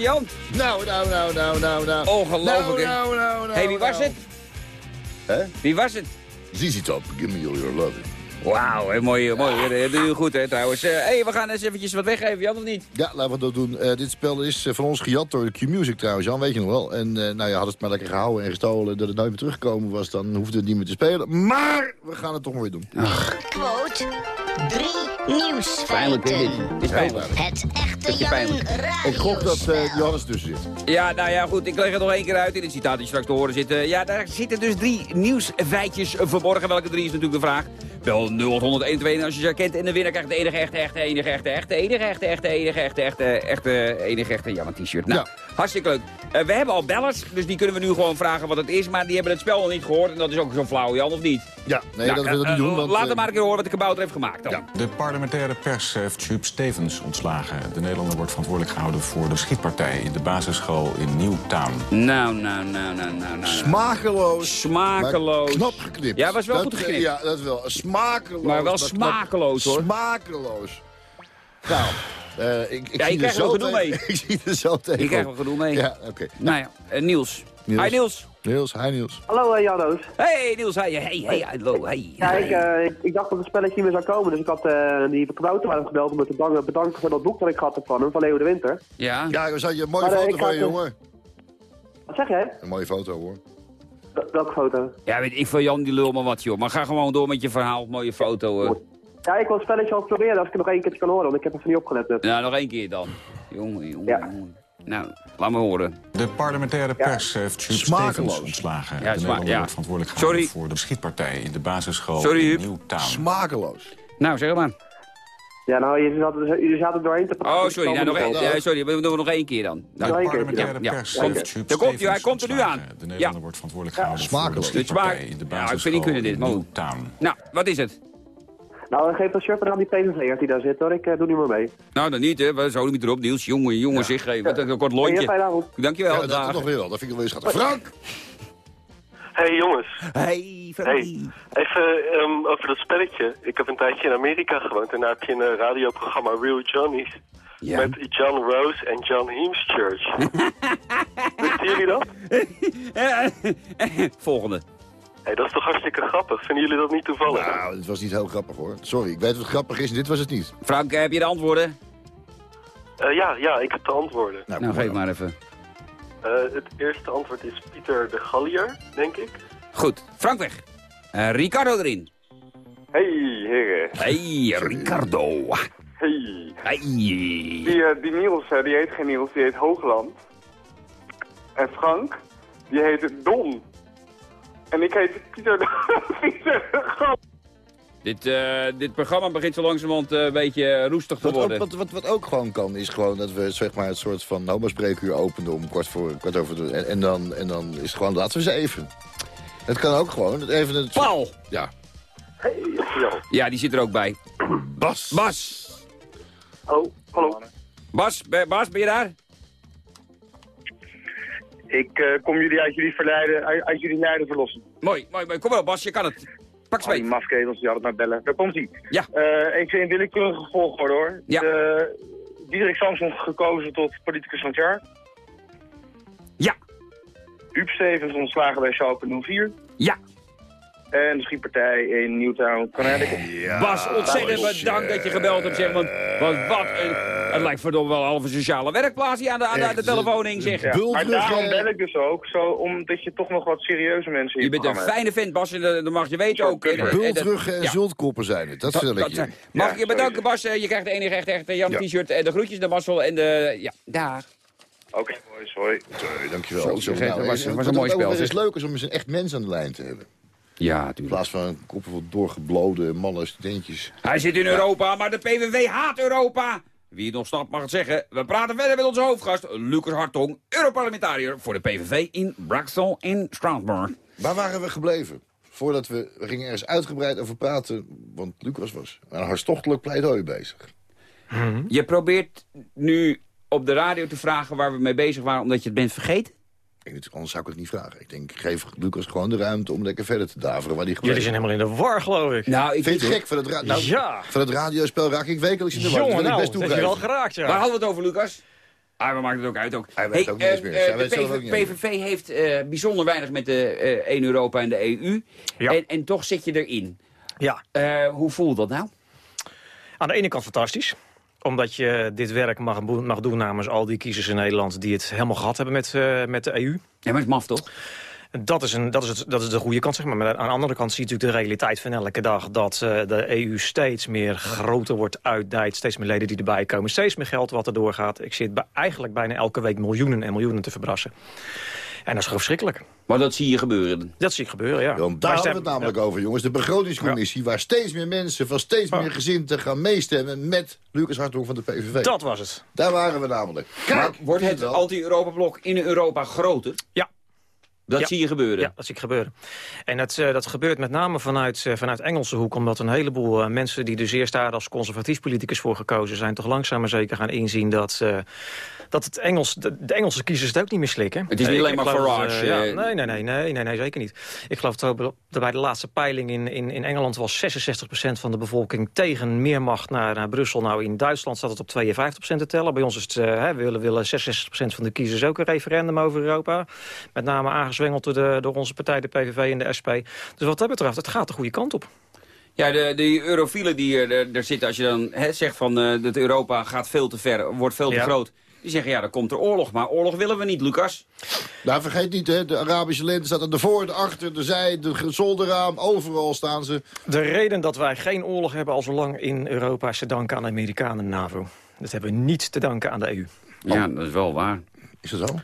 Jan. Nou, nou, nou, nou, nou, nou. Ongelooflijk? Nou, nou, nou, nou. hey, wie was het? Hè? Wie was het? ZZ Top, give me all your loving. Wauw, mooi, mooi. Dat doe je goed, hè, trouwens. Hé, hey, we gaan eens eventjes wat weggeven, Jan, of niet? Ja, laten we dat doen. Eh, dit spel is eh, van ons gejat door de Q-Music trouwens, Jan, weet je nog wel. En eh, nou ja, had het maar lekker gehouden en gestolen dat het nooit meer teruggekomen was, dan hoefde het niet meer te spelen. Maar we gaan het toch maar weer doen. Quote. Drie nieuwsfeiten. Pijnlijk, hè, dit? Het is pijnlijk. Het echte Jan Ik gok dat eh, Johannes tussen zit. Ja, nou ja, goed, ik leg het nog één keer uit in het citaat die straks te horen zit. Eh, Ja, daar zitten dus drie nieuwsfeitjes verborgen. Welke drie is natuurlijk de vraag. Bel 0801 als je ze herkent. En de winnaar krijgt de enige echte, echte, enige echte, echte, enige echte, echte, enige echte, echte, echte, enige echte, ja, een t-shirt. Nou, hartstikke leuk. Eh, we hebben al bellers, dus die kunnen we nu gewoon vragen wat het is. Maar die hebben het spel nog niet gehoord en dat is ook zo flauw, Jan, of niet? Ja, nee, Nou, dat wil ik niet doen. Want, Laat hem maar een keer horen wat de kabouter heeft gemaakt dan. De parlementaire pers heeft Jup Stevens ontslagen. De Nederlander wordt verantwoordelijk gehouden voor de schietpartij in de basisschool in Newtown. Nou, nou, nou, nou, nou, nou. Smakeloos. Smakeloos. Maar knap geknipt. Ja, was wel Dat, goed geknipt. Ja, dat wel. Smakeloos. Maar wel knap. smakeloos, hoor. Smakeloos. Nou, eh, ik, ik Ja, je zie krijgt er wel zo gedoe tegen- mee. ik zie er zo tegen. Je krijgt wel gedoe mee. Ja, oké. Nou ja, eh, Niels. Niels. Hi Niels. Niels, hi Niels. Hallo uh, Jano's. Hey Niels, hey, hey, hey, hallo, hey. Ja, ik, eh, ik, ik dacht dat het spelletje niet meer zou komen, dus ik had eh, die kabouter aan hem gebeld om me te bedanken, bedanken voor dat boek dat ik gehad heb van hem, van Leo de Winter. Ja? Ja, we zat je een mooie Maar, foto van je, het- jongen. Wat zeg jij? Een mooie foto, hoor. Wel- Welke foto? Ja, weet ik van Jan die lul maar wat joh. Maar ga gewoon door met je verhaal. Mooie foto. eh. Ja, ik wil het spelletje al proberen als ik het nog één keer kan horen, want ik heb even niet opgelet. net. Nou, nog één keer dan. Jongen, jongen, jongen. Nou, laat me horen. De parlementaire pers heeft. Stevens ontslagen. Ja, de Nederlander ja. wordt verantwoordelijk gehouden Sorry. voor de schietpartij in de basisschool Sorry, in Huub. Newtown. Smakeloos. Nou, zeg maar. Ja, nou, jullie zaten, jullie zaten er doorheen te praten. Oh, sorry. Nou, nog Ja, sorry, we doen we nog één keer dan. De Nou, keer, parlementaire ja. pers Ja. heeft Komt- Jup daar komt hij, komt er nu aan. ontslagen. De Nederlander wordt verantwoordelijk gehouden Smakeloos. voor de schietpartij in de Ja, ik vind basisschool niet kunnen dit. Newtown. Nou, wat is het? Nou, geef dat shirt maar aan die PVV'er die daar zit, hoor. Ik eh, doe niet meer mee. Nou, dan niet, hè. We zouden niet erop, Niels. Jongen, jongen, zeg. Hey, wat een kort fijne lontje. avond. Dankjewel. Ja, dat dag. nog weer wel. Dat vind ik wel weer schattig. Frank! Hey jongens. Hey, Hey, even ehm, over dat spelletje. Ik heb een tijdje in Amerika gewoond en daar heb je een eh, radioprogramma Real Johnny's. Ja. Met John Rose en John Heemschurch. Wisten jullie dat? Volgende. Hey, dat is toch hartstikke grappig? Vinden jullie dat niet toevallig? Nou, het was niet heel grappig, hoor. Sorry, ik weet wat grappig is en dit was het niet. Frank, heb je de antwoorden? Eh, ja, ja, ik heb de antwoorden. Nou, Nou, geef maar. even. Eh, het eerste antwoord is Pieter de Gallier, denk ik. Goed, Frank weg. Eh, Ricardo erin. Hey, heren. Hey, Ricardo. Hey. Hey. Die, die Niels, die heet geen Niels, die heet Hoogland. En Frank, die heet Don. En ik heet Pieter Gal. Dit, eh, dit programma begint zo langzamerhand eh, een beetje roestig te Wat ook, worden. wat, wat, wat ook gewoon kan, is gewoon dat we zeg maar, het soort van homospreekuur openden om kwart, voor, kwart over de... En, en, dan, en dan is het gewoon, laten we ze even. Het kan ook gewoon. Even het, Paul. Ja. Hey, ja. Ja, die zit er ook bij. Bas. Bas. Oh, hallo. Bas, ben, Bas, ben je daar? Ik eh, kom jullie uit jullie, verleiden, uit, uit jullie lijden verlossen. Mooi, mooi, mooi. Kom op, Bas, je kan het. Pak Al die zweet. mafketels, die hadden maar bellen. Daar komt ie. Ja. Eh, ik vind willekeurige volgorde hoor. Ja. De, Diederik Samson gekozen tot politicus van het jaar. Ja. Huub Stevens ontslagen bij Schalke 04. Ja. En de schietpartij in Newtown, Connecticut. Bas, ontzettend bedankt dat je gebeld hebt, zeg. Want, want wat een... Het lijkt verdomme wel een halve sociale werkplaats die aan de, aan de, aan de telefoon hing, zeg. Ja, maar daarom bel ik dus ook, zo, omdat je toch nog wat serieuze mensen in Je bent een fijne vent, Bas, en dat mag je weten ook. En- en- en- Bultruggen en ja. zultkoppen zijn het. Dat stel ik je. zijn- Mag ik je bedanken, Bas? Eh, Je krijgt de enige echte, echte Jan Ja. t-shirt en de groetjes, de Marcel en de... Ja, daar. Oké, boys, hoi. Sorry, dankjewel. Zo, Zo, zeg, nou, dat was- en- was een mooi spel, eens zeg. leuk is om eens een echt mens aan de lijn te hebben. Ja, In plaats van een koppel van doorgeblode mannen, studentjes. Hij zit in Europa, maar de PVV haat Europa. Wie het nog snapt mag het zeggen. We praten verder met onze hoofdgast, Lucas Hartong, Europarlementariër voor de PVV in Bruxelles in Strasbourg. Waar waren we gebleven? Voordat we, we gingen ergens uitgebreid over praten, want Lucas was aan een hartstochtelijk pleidooi bezig. Je probeert nu op de radio te vragen waar we mee bezig waren, omdat je het bent vergeten? Ik denk, anders zou ik het niet vragen. Ik denk, ik geef Lucas gewoon de ruimte om lekker verder te daveren waar die Jullie zijn helemaal in de war, geloof ik. Nou, ik Vind je het gek? Van het, ra nou, Ja. van het radiospel raak ik wekelijks in de war. Jongen, dat nou, best dat heb je wel geraakt, ja. Waar hadden we het over, Lucas? Ah, we maken het ook uit ook. Hij weet ook niet eens meer. eh, de ook niet PVV heeft eh, bijzonder weinig met de eh 1 Europa en de EU. En, en toch zit je erin. Ja. Eh, hoe voelt dat nou? Aan de ene kant fantastisch omdat je dit werk mag, mag doen namens al die kiezers in Nederland... die het helemaal gehad hebben met, eh, met de EU. Ja, maar het maf, toch? Dat is, een, dat, is het, dat is de goede kant, zeg maar. Maar aan de andere kant zie je natuurlijk de realiteit van elke dag... dat eh, de EU steeds meer groter wordt, uitdijt. Steeds meer leden die erbij komen. Steeds meer geld wat er doorgaat. Ik zit bij, eigenlijk bijna elke week miljoenen en miljoenen te verbrassen. En dat is gewoon verschrikkelijk. Maar dat zie je gebeuren? Dat zie ik gebeuren, ja. Want daar hadden we het namelijk over, jongens. De begrotingscommissie, waar steeds meer mensen van steeds meer gezinten gaan meestemmen met Lucas Hartog van de PVV. Dat was het. Daar waren we namelijk. maar wordt het anti-Europa-blok in Europa groter? Ja. Dat Ja. zie je gebeuren? Ja, dat zie ik gebeuren. En dat, eh, dat gebeurt met name vanuit, eh, vanuit Engelse hoek... omdat een heleboel eh, mensen die dus eerst daar als conservatief politicus voor gekozen zijn... toch langzaam maar zeker gaan inzien dat, dat het Engels, de, de Engelse kiezers het ook niet meer slikken. Het is niet Eh, alleen maar dat, Farage, eh, ja, eh. nee, nee, nee, nee, nee, nee, zeker niet. Ik geloof dat dat bij de laatste peiling in, in, in Engeland was 66% van de bevolking tegen meer macht naar, naar Brussel. Nou, in Duitsland staat het op 52% te tellen. Bij ons is het, eh, hè, willen, willen 66% van de kiezers ook een referendum over Europa. Met name aangezwengeld door, de, door onze partij, de PVV en de SP. Dus wat dat betreft, het gaat de goede kant op. Ja, de, de eurofielen die er, zitten, als je dan zegt van eh, dat Europa gaat veel te ver, wordt veel te Ja. groot. Die zeggen, ja, dan komt er oorlog. Maar oorlog willen we niet, Lucas. Nou, vergeet niet, hè, de Arabische lente staat aan de voor, de achter, de zij, de zolderraam. Overal staan ze. De reden dat wij geen oorlog hebben al zo lang in Europa... is te danken aan de Amerikanen en de NAVO. Dat hebben we niet te danken aan de EU. Ja, dat is wel waar. Is dat zo?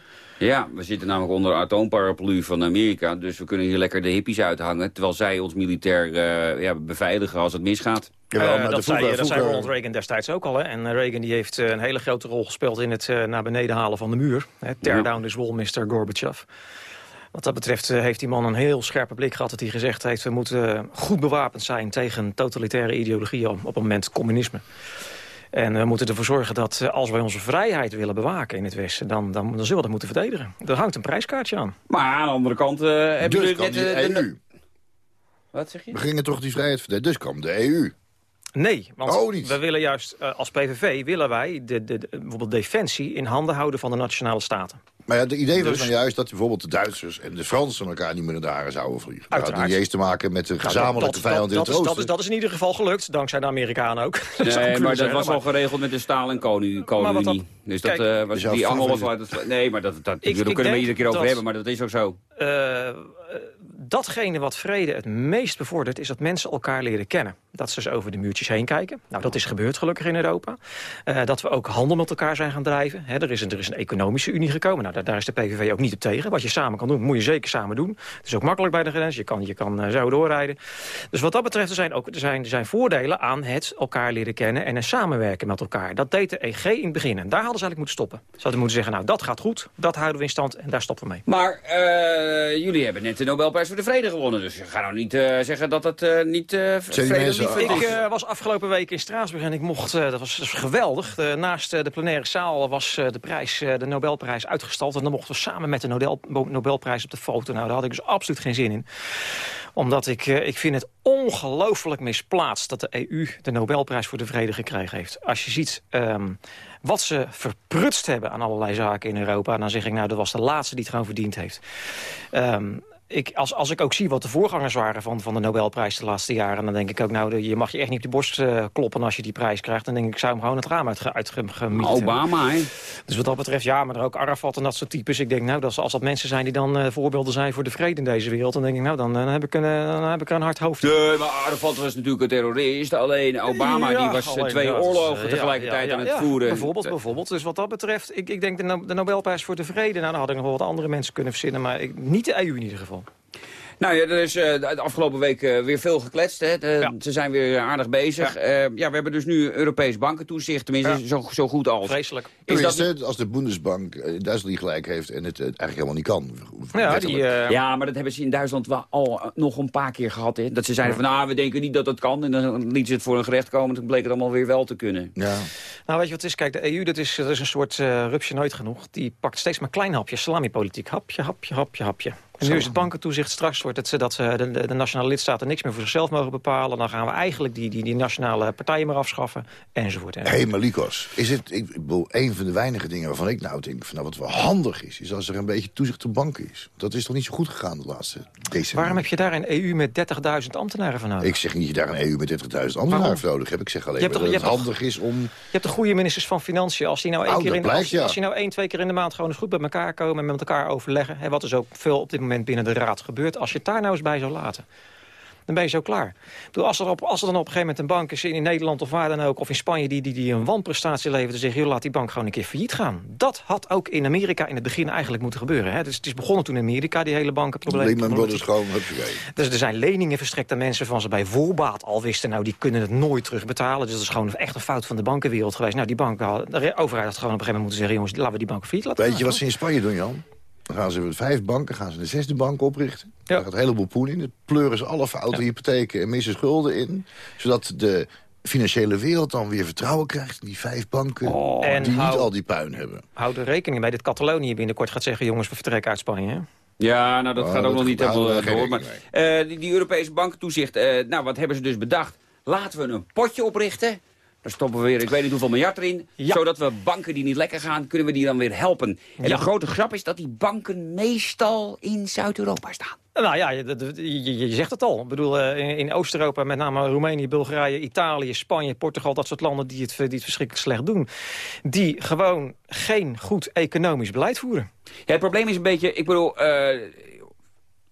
Ja, we zitten namelijk onder de atoomparaplu van Amerika. Dus we kunnen hier lekker de hippies uithangen. Terwijl zij ons militair eh, ja, beveiligen als het misgaat. Eh, dat, zei, dat zei Ronald Reagan destijds ook al. Hè? En eh, Reagan die heeft een hele grote rol gespeeld in het eh, naar beneden halen van de muur. Hè? Tear Ja. down this wall, Mr. Gorbachev. Wat dat betreft heeft die man een heel scherpe blik gehad... dat hij gezegd heeft, we moeten goed bewapend zijn... tegen totalitaire ideologieën, op het moment communisme. En we moeten ervoor zorgen dat eh, als wij onze vrijheid willen bewaken in het Westen... dan, dan, dan zullen we dat moeten verdedigen. Er hangt een prijskaartje aan. Maar aan de andere kant eh hebben Dus net... eh, de- EU. Wat zeg je? We gingen toch die vrijheid verdedigen. Dus kwam de EU. Nee, want Oh, we willen juist als PVV willen wij de, de, de- bijvoorbeeld defensie in handen houden van de nationale staten. Maar ja, het idee was Dus- dan juist dat bijvoorbeeld de Duitsers en de Fransen elkaar niet meer in de haren zouden vliegen. Dat had Uiteraard. niet eens te maken met de Nou, gezamenlijke dat, vijand in dat, het oosten. dat, is, dat is in ieder geval gelukt, dankzij de Amerikanen ook. Nee, maar dat zeggen, was al geregeld met de staal- en koning- dat-. Dus dat kijk, eh, was die angel was. Nee, maar dat, dat, Ik- ik kunnen we iedere keer over dat- hebben, maar dat is ook zo. Eh, eh, datgene wat vrede het meest bevordert... is dat mensen elkaar leren kennen. Dat ze eens over de muurtjes heen kijken. Nou, dat is gebeurd gelukkig in Europa. Eh, dat we ook handel met elkaar zijn gaan drijven. Hè, er, is een, er is een economische unie gekomen. Nou, daar, is de PVV ook niet op tegen. Wat je samen kan doen, moet je zeker samen doen. Het is ook makkelijk bij de grens. Je kan, je kan eh, zo doorrijden. Dus wat dat betreft, er zijn, ook, er, zijn, er zijn voordelen aan het elkaar leren kennen... en samenwerken met elkaar. Dat deed de EG in het begin. En daar hadden ze eigenlijk moeten stoppen. Ze hadden moeten zeggen, nou, dat gaat goed. Dat houden we in stand en daar stoppen we mee. Maar eh, jullie hebben net de Nobelprijs voor de Vrede gewonnen. Dus ga nou niet eh, zeggen dat het eh, niet eh Ik is. eh, was afgelopen week in Straatsburg en ik mocht, eh, dat, was, dat was geweldig. Eh, naast eh, de plenaire zaal was eh, de, prijs, eh, de Nobelprijs uitgestald. En dan mochten we samen met de Nobel, Nobelprijs op de foto. Nou, daar had ik dus absoluut geen zin in. Omdat ik, eh, ik vind het ongelooflijk misplaatst dat de EU de Nobelprijs voor de Vrede gekregen heeft. Als je ziet ehm, wat ze verprutst hebben aan allerlei zaken in Europa... dan zeg ik, nou, dat was de laatste die het gewoon verdiend heeft. Ehm, ik, als, als ik ook zie wat de voorgangers waren van, van de Nobelprijs de laatste jaren... dan denk ik ook, nou, je mag je echt niet op de borst eh, kloppen als je die prijs krijgt. Dan denk ik, ik zou hem gewoon het raam uitge, uitgemiet Obama, hè? Dus wat dat betreft, ja, maar er ook Arafat en dat soort types. Ik denk, nou, dat, als dat mensen zijn die dan eh, voorbeelden zijn voor de vrede in deze wereld... dan denk ik, nou, dan, eh, dan, heb, ik een, dan heb ik een hard hoofd. Nee, maar Arafat was natuurlijk een terrorist. Alleen Obama Ja, die was alleen, twee ja, oorlogen tegelijkertijd ja, aan het voeren. Bijvoorbeeld, bijvoorbeeld. Dus wat dat betreft, ik, ik denk de, No- de Nobelprijs voor de Vrede... nou, dan had ik nog wel wat andere mensen kunnen verzinnen... maar ik, niet de EU in ieder geval. Nou ja, er is eh, de afgelopen week eh, weer veel gekletst. Hè. De- Ze zijn weer aardig bezig. Ja. ja, we hebben dus nu Europees bankentoezicht. Tenminste, zo, zo goed als. Vreselijk. Is dat Tenminste, als de Bundesbank eh, in Duitsland niet gelijk heeft en het eh, eigenlijk helemaal niet kan. Ja, die, eh, Ja, maar dat hebben ze in Duitsland wel al eh, nog een paar keer gehad. Hè? Dat ze zeiden van, nou, we denken niet dat dat kan. En dan lieten ze het voor een gerecht komen. Toen bleek het allemaal weer wel te kunnen. Ja. Nou, weet je wat het is? Kijk, de EU, dat is, dat is een soort eh rupsje nooit genoeg. Die pakt steeds maar klein hapjes, salamipolitiek. Hapje, hapje, hapje, hapje. En nu is het bankentoezicht straks wordt het ze dat ze de, de, de nationale lidstaten niks meer voor zichzelf mogen bepalen. Dan gaan we eigenlijk die, die, die nationale partijen maar afschaffen. Enzovoort. Hé, enzovoort. hey, Malikos, is het, ik, ik bedoel, een van de weinige dingen waarvan ik nou denk... Van, nou, wat wel handig is, is als er een beetje toezicht op banken is. Dat is toch niet zo goed gegaan de laatste decennia? Waarom heb je daar een EU met 30.000 ambtenaren van nodig? Ik zeg niet dat je daar een EU met 30.000 ambtenaren voor nodig hebt. Ik zeg alleen Je hebt maar toch- dat het handig is om... Je hebt de goede ministers van Financiën. Als die nou één Oh, keer dat in als, ja. als die nou één, twee keer in de maand gewoon eens goed bij elkaar komen en met elkaar overleggen. Hè, wat is ook veel op dit moment binnen de raad gebeurt. Als je het daar nou eens bij zou laten. Dan ben je zo klaar. Bedoel, als, er op, als er dan op een gegeven moment een bank is in Nederland of waar dan ook... of in Spanje die, die, die een wanprestatie levert... dan zeggen, joh, laat die bank gewoon een keer failliet gaan. Dat had ook in Amerika in het begin eigenlijk moeten gebeuren. Hè. Dus het is begonnen toen in Amerika, die hele bankenprobleem. Lehman Brothers gewoon. Dus er zijn leningen verstrekt aan mensen van ze bij voorbaat al wisten... nou, die kunnen het nooit terugbetalen. Dus dat is gewoon echt een fout van de bankenwereld geweest. Nou, die banken, de overheid had gewoon op een gegeven moment moeten zeggen... jongens, laten we die banken failliet laten Weet je wat ze in Spanje doen, Jan? Dan gaan ze met vijf banken, gaan ze de zesde bank oprichten. Daar gaat een heleboel poen in. Dan pleuren ze alle foute hypotheken en missen schulden in. Zodat de financiële wereld dan weer vertrouwen krijgt in die vijf banken... En die hou- niet al die puin hebben. Houd er rekening mee dat Catalonië binnenkort gaat zeggen... jongens, we vertrekken uit Spanje. Hè? Ja, nou dat Oh, gaat ook dat nog niet helemaal houden we door. Maar, eh, die, die Europese bankentoezicht, eh, nou wat hebben ze dus bedacht? Laten we een potje oprichten. Daar stoppen we weer, ik weet niet hoeveel miljard erin. Zodat we banken die niet lekker gaan, kunnen we die dan weer helpen. En Ja. de grote grap is dat die banken meestal in Zuid-Europa staan. Nou ja, je, je, zegt het al. Ik bedoel, eh, in, Oost-Europa, met name Roemenië, Bulgarije, Italië, Spanje, Portugal... dat soort landen die het, die het verschrikkelijk slecht doen... die gewoon geen goed economisch beleid voeren. Ja, het probleem is een beetje, ik bedoel, eh,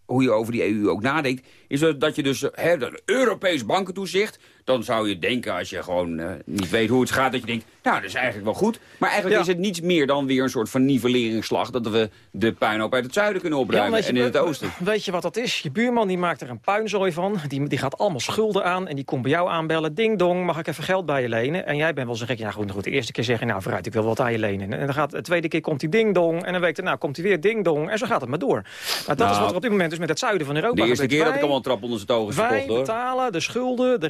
hoe je over die EU ook nadenkt... is dat je dus, hè, een Europees bankentoezicht... dan zou je denken, als je gewoon eh, niet weet hoe het gaat... dat je denkt, nou, dat is eigenlijk wel goed. Maar eigenlijk Ja. is het niets meer dan weer een soort van nivelleringsslag... dat we de puinhoop uit het zuiden kunnen opruimen weet je, en in het oosten. Weet je wat dat is? Je buurman die maakt er een puinzooi van. Die, die gaat allemaal schulden aan en die komt bij jou aanbellen. Ding dong, mag ik even geld bij je lenen? En jij bent wel zo gek. Ja goed, goed, de eerste keer zeg je, nou vooruit, ik wil wat aan je lenen. En dan gaat de tweede keer komt hij ding dong. En een week daarna komt hij weer ding dong. En zo gaat het maar door. Maar dat is Nou, wat er op dit moment dus met het zuiden van Europa De eerste keer had ik Wij- allemaal een trap onder zijn ogen Wij verkocht, hoor. betalen de schulden, de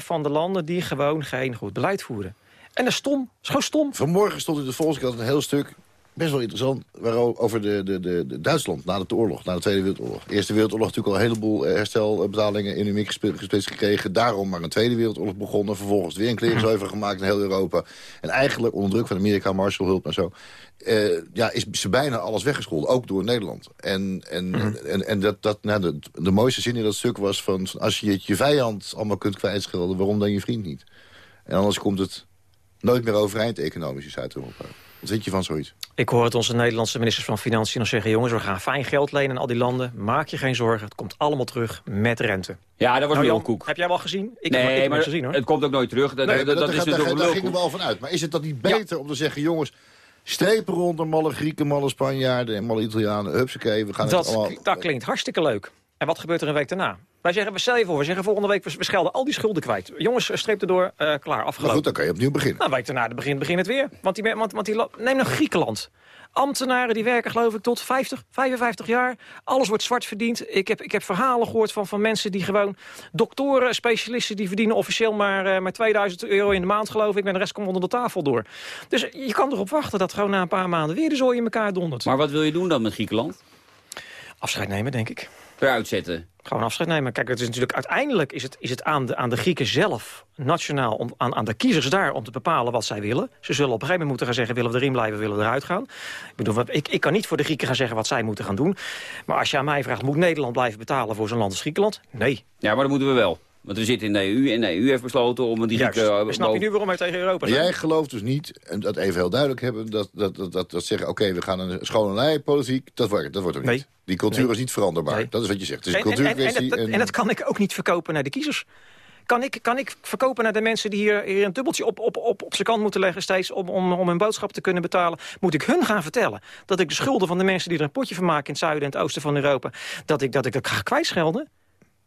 van de landen die gewoon geen goed beleid voeren. En dat is stom. Dat is gewoon stom. Vanmorgen stond in de Volkskrant een heel stuk, best wel interessant... over de, de, de, de Duitsland na de oorlog, na de Tweede Wereldoorlog. De Eerste Wereldoorlog natuurlijk al een heleboel eh, herstelbetalingen in de mik gesplitst gekregen. Daarom maar een Tweede Wereldoorlog begonnen. Vervolgens weer een klerenzuiver gemaakt in heel Europa. En eigenlijk onder druk van Amerika, Marshallhulp en zo... eh, ja, is ze bijna alles weggescholden, ook door Nederland. En, en, en, en dat, dat, nou, de, de mooiste zin in dat stuk was van... als je je vijand allemaal kunt kwijtschelden, waarom dan je vriend niet? En anders komt het nooit meer overeind economisch in Zuid-Europa. Wat vind je van zoiets? Ik hoor het onze Nederlandse ministers van Financiën nog zeggen... jongens, we gaan fijn geld lenen aan al die landen. Maak je geen zorgen, het komt allemaal terug met rente. Ja, dat was Nou, Jan, koek. Heb jij wel gezien? Ik nee, heb, ik heb maar het gezien, hoor. het komt ook nooit terug. Dat, Nee, dat, dat is gaat- dus daar, daar gingen we al van uit. Maar is het dan niet beter om te zeggen... jongens, strepen rond malle Grieken, malle Spanjaarden... en malle Italianen, hupsakee, we gaan het Dat, allemaal... dat klinkt hartstikke leuk. En wat gebeurt er een week daarna? Wij zeggen, we stel je voor, we zeggen volgende week, we schelden al die schulden kwijt. Jongens, streep erdoor, eh klaar, Maar afgelopen. goed, dan kan je opnieuw beginnen. Nou, een week daarna begint begin het weer. Want die, want, want die, neem nou Griekenland. Ambtenaren die werken geloof ik tot 50, 55 jaar. Alles wordt zwart verdiend. Ik heb, ik heb verhalen gehoord van, van mensen die gewoon... doktoren, specialisten, die verdienen officieel maar, eh, maar 2000 euro in de maand geloof ik. En de rest komt onder de tafel door. Dus je kan erop wachten dat gewoon na een paar maanden weer de zooi in elkaar dondert. Maar wat wil je doen dan met Griekenland? Afscheid nemen, denk ik. Eruit zetten. Gewoon afscheid nemen. Kijk, het is natuurlijk uiteindelijk is het, is het aan, de, aan de Grieken zelf, nationaal, om, aan, aan de kiezers daar om te bepalen wat zij willen. Ze zullen op een gegeven moment moeten gaan zeggen, willen we erin blijven, willen we eruit gaan. Ik bedoel, ik, ik kan niet voor de Grieken gaan zeggen wat zij moeten gaan doen. Maar als je aan mij vraagt, moet Nederland blijven betalen voor zo'n land als Griekenland? Nee. Ja, maar dat moeten we wel. Want we zitten in de EU en de EU heeft besloten om die. Grieken... Snap je nu waarom wij tegen Europa zijn? jij gelooft dus niet, en dat even heel duidelijk hebben... dat, dat, dat, dat, dat zeggen, oké, we gaan een schone lijpolitiek, dat wordt, dat wordt ook niet. Nee. Die cultuur Nee. is niet veranderbaar. Nee. Dat is wat je zegt. Het is een En- en- en- cultuurkwestie. En, dat, en- en dat kan ik ook niet verkopen naar de kiezers. Kan ik, kan ik verkopen naar de mensen die hier, hier een dubbeltje op, op, op, op zijn kant moeten leggen... steeds om, om, om hun boodschap te kunnen betalen? Moet ik hun gaan vertellen dat ik de schulden van de mensen... die er een potje van maken in het zuiden en het oosten van Europa... dat ik dat, ik dat ga kwijtschelden?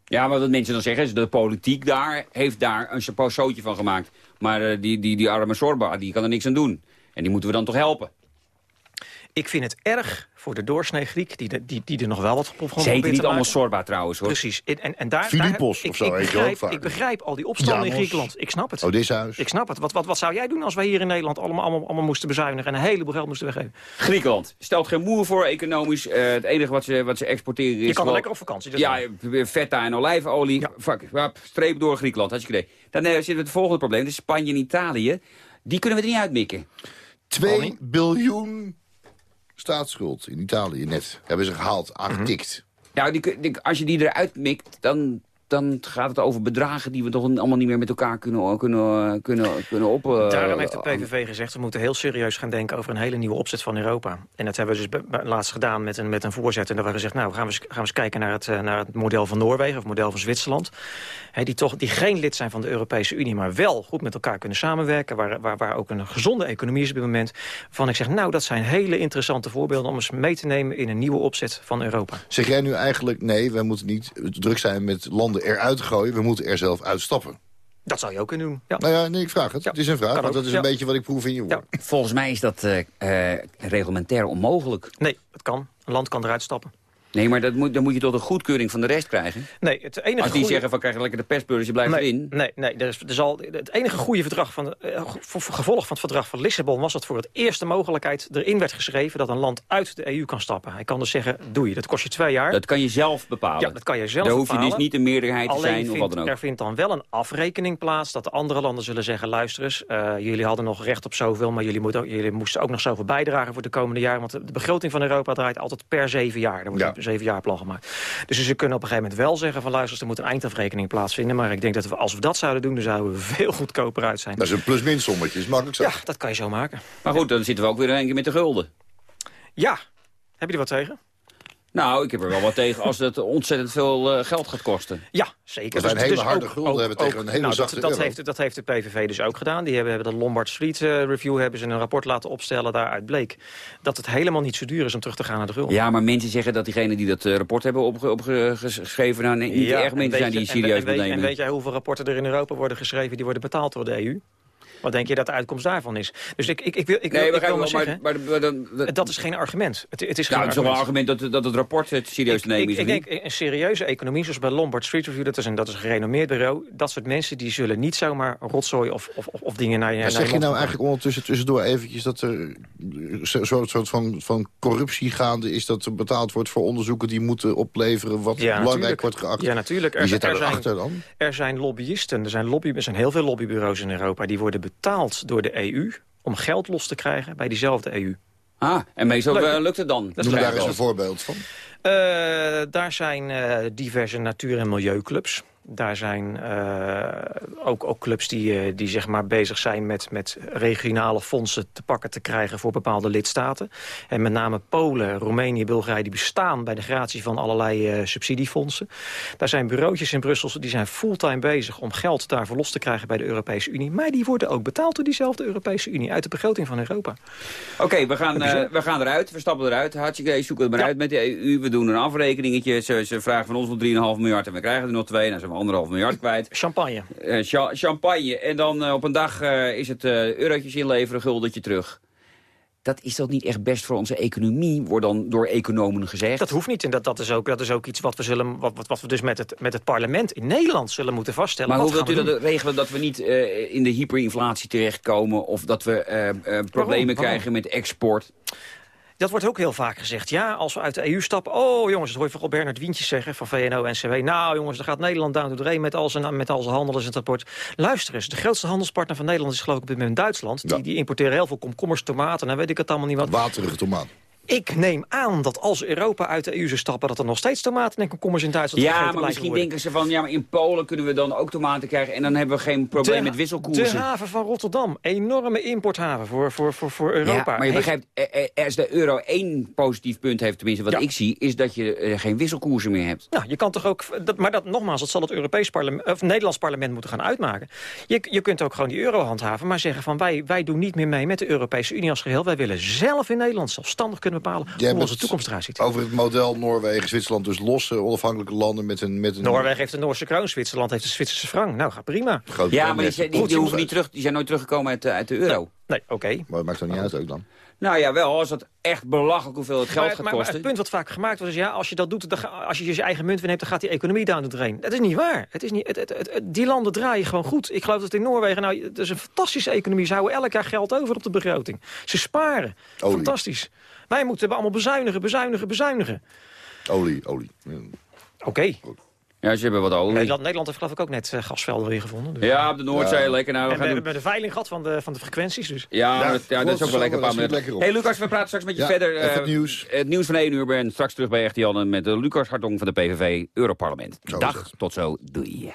Ja, maar wat mensen dan zeggen is, de politiek daar heeft daar een chapeauzootje van gemaakt. Maar eh, die, die, die arme Sorba, die kan er niks aan doen. En die moeten we dan toch helpen? Ik vind het erg voor de doorsnee Griek, die, de- die, die er nog wel wat op Ze heten niet allemaal zorba trouwens hoor. Precies. En, en, en daar, Philippos daar, of zo ik, ik, heet je ook begrijp, vaak. ik begrijp al die opstanden in. Griekenland. Ik snap het. Odysseus. Ik snap het. Wat, wat, wat zou jij doen als wij hier in Nederland allemaal, allemaal, allemaal moesten bezuinigen... en een heleboel geld moesten weggeven? Griekenland stelt geen moer voor economisch. Eh, het enige wat ze, wat ze exporteren is... Je kan gewoon- lekker op vakantie. dat Ja, waar. feta en olijfolie. Fuck, wap, streep door Griekenland. Hartstikke idee. Dan eh, zitten we het volgende probleem. Is Spanje en Italië. Die kunnen we er niet uitmikken. 2 biljoen staatsschuld in Italië net. Hebben ze gehaald, aangetikt. Nou, die, kun- die- als je die eruit mikt, dan, dan gaat het over bedragen... die we toch allemaal niet meer met elkaar kunnen, kunnen, kunnen, kunnen op... eh, Daarom heeft de PVV gezegd, we moeten heel serieus gaan denken over een hele nieuwe opzet van Europa. En dat hebben we dus laatst gedaan met een, met een voorzet. En daar hebben we gezegd, nou, gaan we eens, gaan we eens kijken naar het, eh, naar het model van Noorwegen of het model van Zwitserland. Hè, die, toch, die geen lid zijn van de Europese Unie, maar wel goed met elkaar kunnen samenwerken. Waar, waar, waar ook een gezonde economie is op dit moment. Van ik zeg, nou, dat zijn hele interessante voorbeelden om eens mee te nemen in een nieuwe opzet van Europa. Zeg jij nu eigenlijk, nee, wij moeten niet druk zijn met landen eruit gooien. We moeten er zelf uitstappen. Dat zou je ook kunnen doen. Ja. Nou ja, nee, ik vraag het. het is een vraag, want dat is een beetje wat ik proef in je woord. Volgens mij is dat eh, eh, reglementair onmogelijk. Nee, het kan. Een land kan eruit stappen. Nee, maar dat moet, dan moet je tot een goedkeuring van de rest krijgen. Nee, het enige Als die goede- zeggen van krijg je lekker de persbeurs, je blijft nee, erin. Nee, nee er is, er zal, het enige goede verdrag van, eh, gevolg van het verdrag van Lissabon... was dat voor het eerste mogelijkheid erin werd geschreven... dat een land uit de EU kan stappen. Hij kan dus zeggen, doe je. Dat kost je twee jaar. Dat kan je zelf bepalen. Ja, dat kan je zelf Daar hoef je bepalen. dus niet een meerderheid te Alleen zijn of vindt- wat dan ook. er vindt dan wel een afrekening plaats... dat de andere landen zullen zeggen... luister eens, eh, jullie hadden nog recht op zoveel... maar jullie, moeten ook, jullie moesten ook nog zoveel bijdragen voor de komende jaren. Want de, begroting van Europa draait altijd per zeven jaar. Er wordt Ja. Een zeven jaar plan gemaakt. Dus ze kunnen op een gegeven moment wel zeggen... van luister, er moet een eindafrekening plaatsvinden. Maar ik denk dat we, als we dat zouden doen... dan zouden we veel goedkoper uit zijn. Dat is een plus-min sommetje, is makkelijk zo. Ja, dat kan je zo maken. Maar goed, dan zitten we ook weer in één keer met de gulden. Ja. Heb je er wat tegen? Nou, ik heb er wel wat tegen als het ontzettend veel eh, geld gaat kosten. Ja, zeker. Wij een Dus- hele dus harde ook- gulden ook- hebben tegen een hele nou, zachte dat, dat, heeft, dat heeft de PVV dus ook gedaan. Die hebben, hebben de Lombard Street eh, Review hebben ze een rapport laten opstellen. Daaruit bleek dat het helemaal niet zo duur is om terug te gaan naar de gulden. Ja, maar mensen zeggen dat diegenen die dat eh, rapport hebben opge- opgeschreven... nou nee, niet Ja, erg en mensen zijn die en- serieus en, en weet jij hoeveel rapporten er in Europa worden geschreven... die worden betaald door de EU? Wat denk je dat de uitkomst daarvan is? Dus ik, ik, ik wil, ik wil, Nee, ik wil ik maar wel, zeggen... maar, maar, maar dan, dat is geen argument. Het, het is geen nou, het is toch wel een argument. dat, dat het rapport het serieus nemen ik, ik denk een serieuze economie, zoals bij Lombard Street Review... dat is een, dat is een gerenommeerd bureau. Dat soort mensen die zullen niet zomaar rotzooi of, of, of, of dingen naar je naar zeg je nou eigenlijk ondertussen tussendoor eventjes dat er zo'n zo, soort van, van corruptie gaande is... dat er betaald wordt voor onderzoeken die moeten opleveren wat belangrijk natuurlijk. wordt geacht? Ja, natuurlijk. Wie Er, zit er daar zijn, achter dan? er zijn lobbyisten, er zijn, lobby, er zijn heel veel lobbybureaus in Europa... die worden betaald door de EU om geld los te krijgen bij diezelfde EU. Ah, en meestal Leuk. lukt het dan. Dat is Noem daar eens een voorbeeld van. Eh, daar zijn eh, diverse natuur- en milieuclubs. Daar zijn eh, ook, ook clubs die, eh, die zeg maar bezig zijn met, met regionale fondsen te pakken te krijgen voor bepaalde lidstaten. En met name Polen, Roemenië, Bulgarije, die bestaan bij de gratie van allerlei eh, subsidiefondsen. Daar zijn bureautjes in Brussel die zijn fulltime bezig om geld daarvoor los te krijgen bij de Europese Unie. Maar die worden ook betaald door diezelfde Europese Unie uit de begroting van Europa. Oké, we, gaan, we gaan eruit. We stappen eruit. Hartstikke. Zoeken het maar uit met de EU. We doen een afrekeningetje. Ze, ze vragen van ons nog 3,5 miljard en we krijgen er nog twee. Dan zijn we anderhalf miljard kwijt. Champagne. Eh, cha- champagne. En dan eh, op een dag eh, is het eurotjes inleveren, guldetje terug. Dat is toch niet echt best voor onze economie, wordt dan door economen gezegd. Dat hoeft niet. En dat, dat, is, ook, dat is ook iets wat we, zullen, wat, wat, wat we dus met het, met het parlement in Nederland zullen moeten vaststellen. Maar Wat hoe wilt u dat regelen dat we niet in de hyperinflatie terechtkomen... of dat we problemen Waarom? krijgen met export? Dat wordt ook heel vaak gezegd. Ja, als we uit de EU stappen... Oh jongens, dat hoor je vooral Bernard Wientjes zeggen van VNO-NCW. Nou jongens, dan gaat Nederland down to drain met al zijn, met al zijn handel het rapport. Luister eens, de grootste handelspartner van Nederland is geloof ik op dit moment Duitsland. Die, die importeren heel veel komkommers, tomaten, en weet ik het allemaal niet wat. Waterige tomaat. Ik neem aan dat als Europa uit de EU zou stappen... dat er nog steeds tomaten en komkommers in Duitsland Ja, gegeten maar misschien denken ze van... ja, maar in Polen kunnen we dan ook tomaten krijgen... en dan hebben we geen probleem De- met wisselkoersen. De haven van Rotterdam, enorme importhaven voor, voor, voor, voor Europa. Ja, maar je begrijpt, eh, eh, als de euro één positief punt heeft, tenminste wat Ja. ik zie... is dat je eh, geen wisselkoersen meer hebt. Nou, je kan toch ook... Dat, maar dat, nogmaals, dat zal het Europees parlement, of Nederlands parlement moeten gaan uitmaken. Je, je kunt ook gewoon die euro handhaven, maar zeggen van... Wij, wij doen niet meer mee met de Europese Unie als geheel. Wij willen zelf in Nederland zelfstandig kunnen bepalen... Jij hoe hebt onze toekomst eruit ziet. Over het model Noorwegen, Zwitserland, dus losse onafhankelijke landen met een... Met een Noorwegen heeft de Noorse kroon, Zwitserland heeft de Zwitserse frank. Nou, gaat prima. groot Ja, maar die, zijn- die, die hoeven niet terug, die zijn nooit teruggekomen uit, de- uit de euro. Nee, oké. Maar het maakt toch niet uit ook dan? Nou ja, wel, als het echt belachelijk hoeveel het geld Maar, gaat maar, maar kosten. het punt wat vaak gemaakt wordt is... ja, als je dat doet, dan ga- als je je eigen munt neemt... dan gaat die economie down the drain. Dat is niet waar. Het is niet, het, het, het- het- die landen draaien gewoon goed. Ik geloof dat in Noorwegen... nou, het is een fantastische economie. Ze houden elk jaar geld over op de begroting. Ze sparen. Olie. Fantastisch. Wij moeten allemaal bezuinigen, bezuinigen, bezuinigen. Olie, olie. Oké. Ja, ze hebben wat olie. Nederland, Nederland heeft geloof ik ook net eh, gasvelden weer gevonden. Dus- Ja, op de Noordzee, Ja. lekker. Nou, we en we gaan hebben de veiling gehad van de, van de frequenties. Dus. Ja, dat, ja, dat is ook wel lekker een paar lekker hey Lucas, we praten straks met je Ja, verder. even eh, het nieuws. Het nieuws van 1 uur. En straks terug bij Echte Janne met eh, Lucas Hartong van de PVV Europarlement. Zo Dag, tot zo. Doei.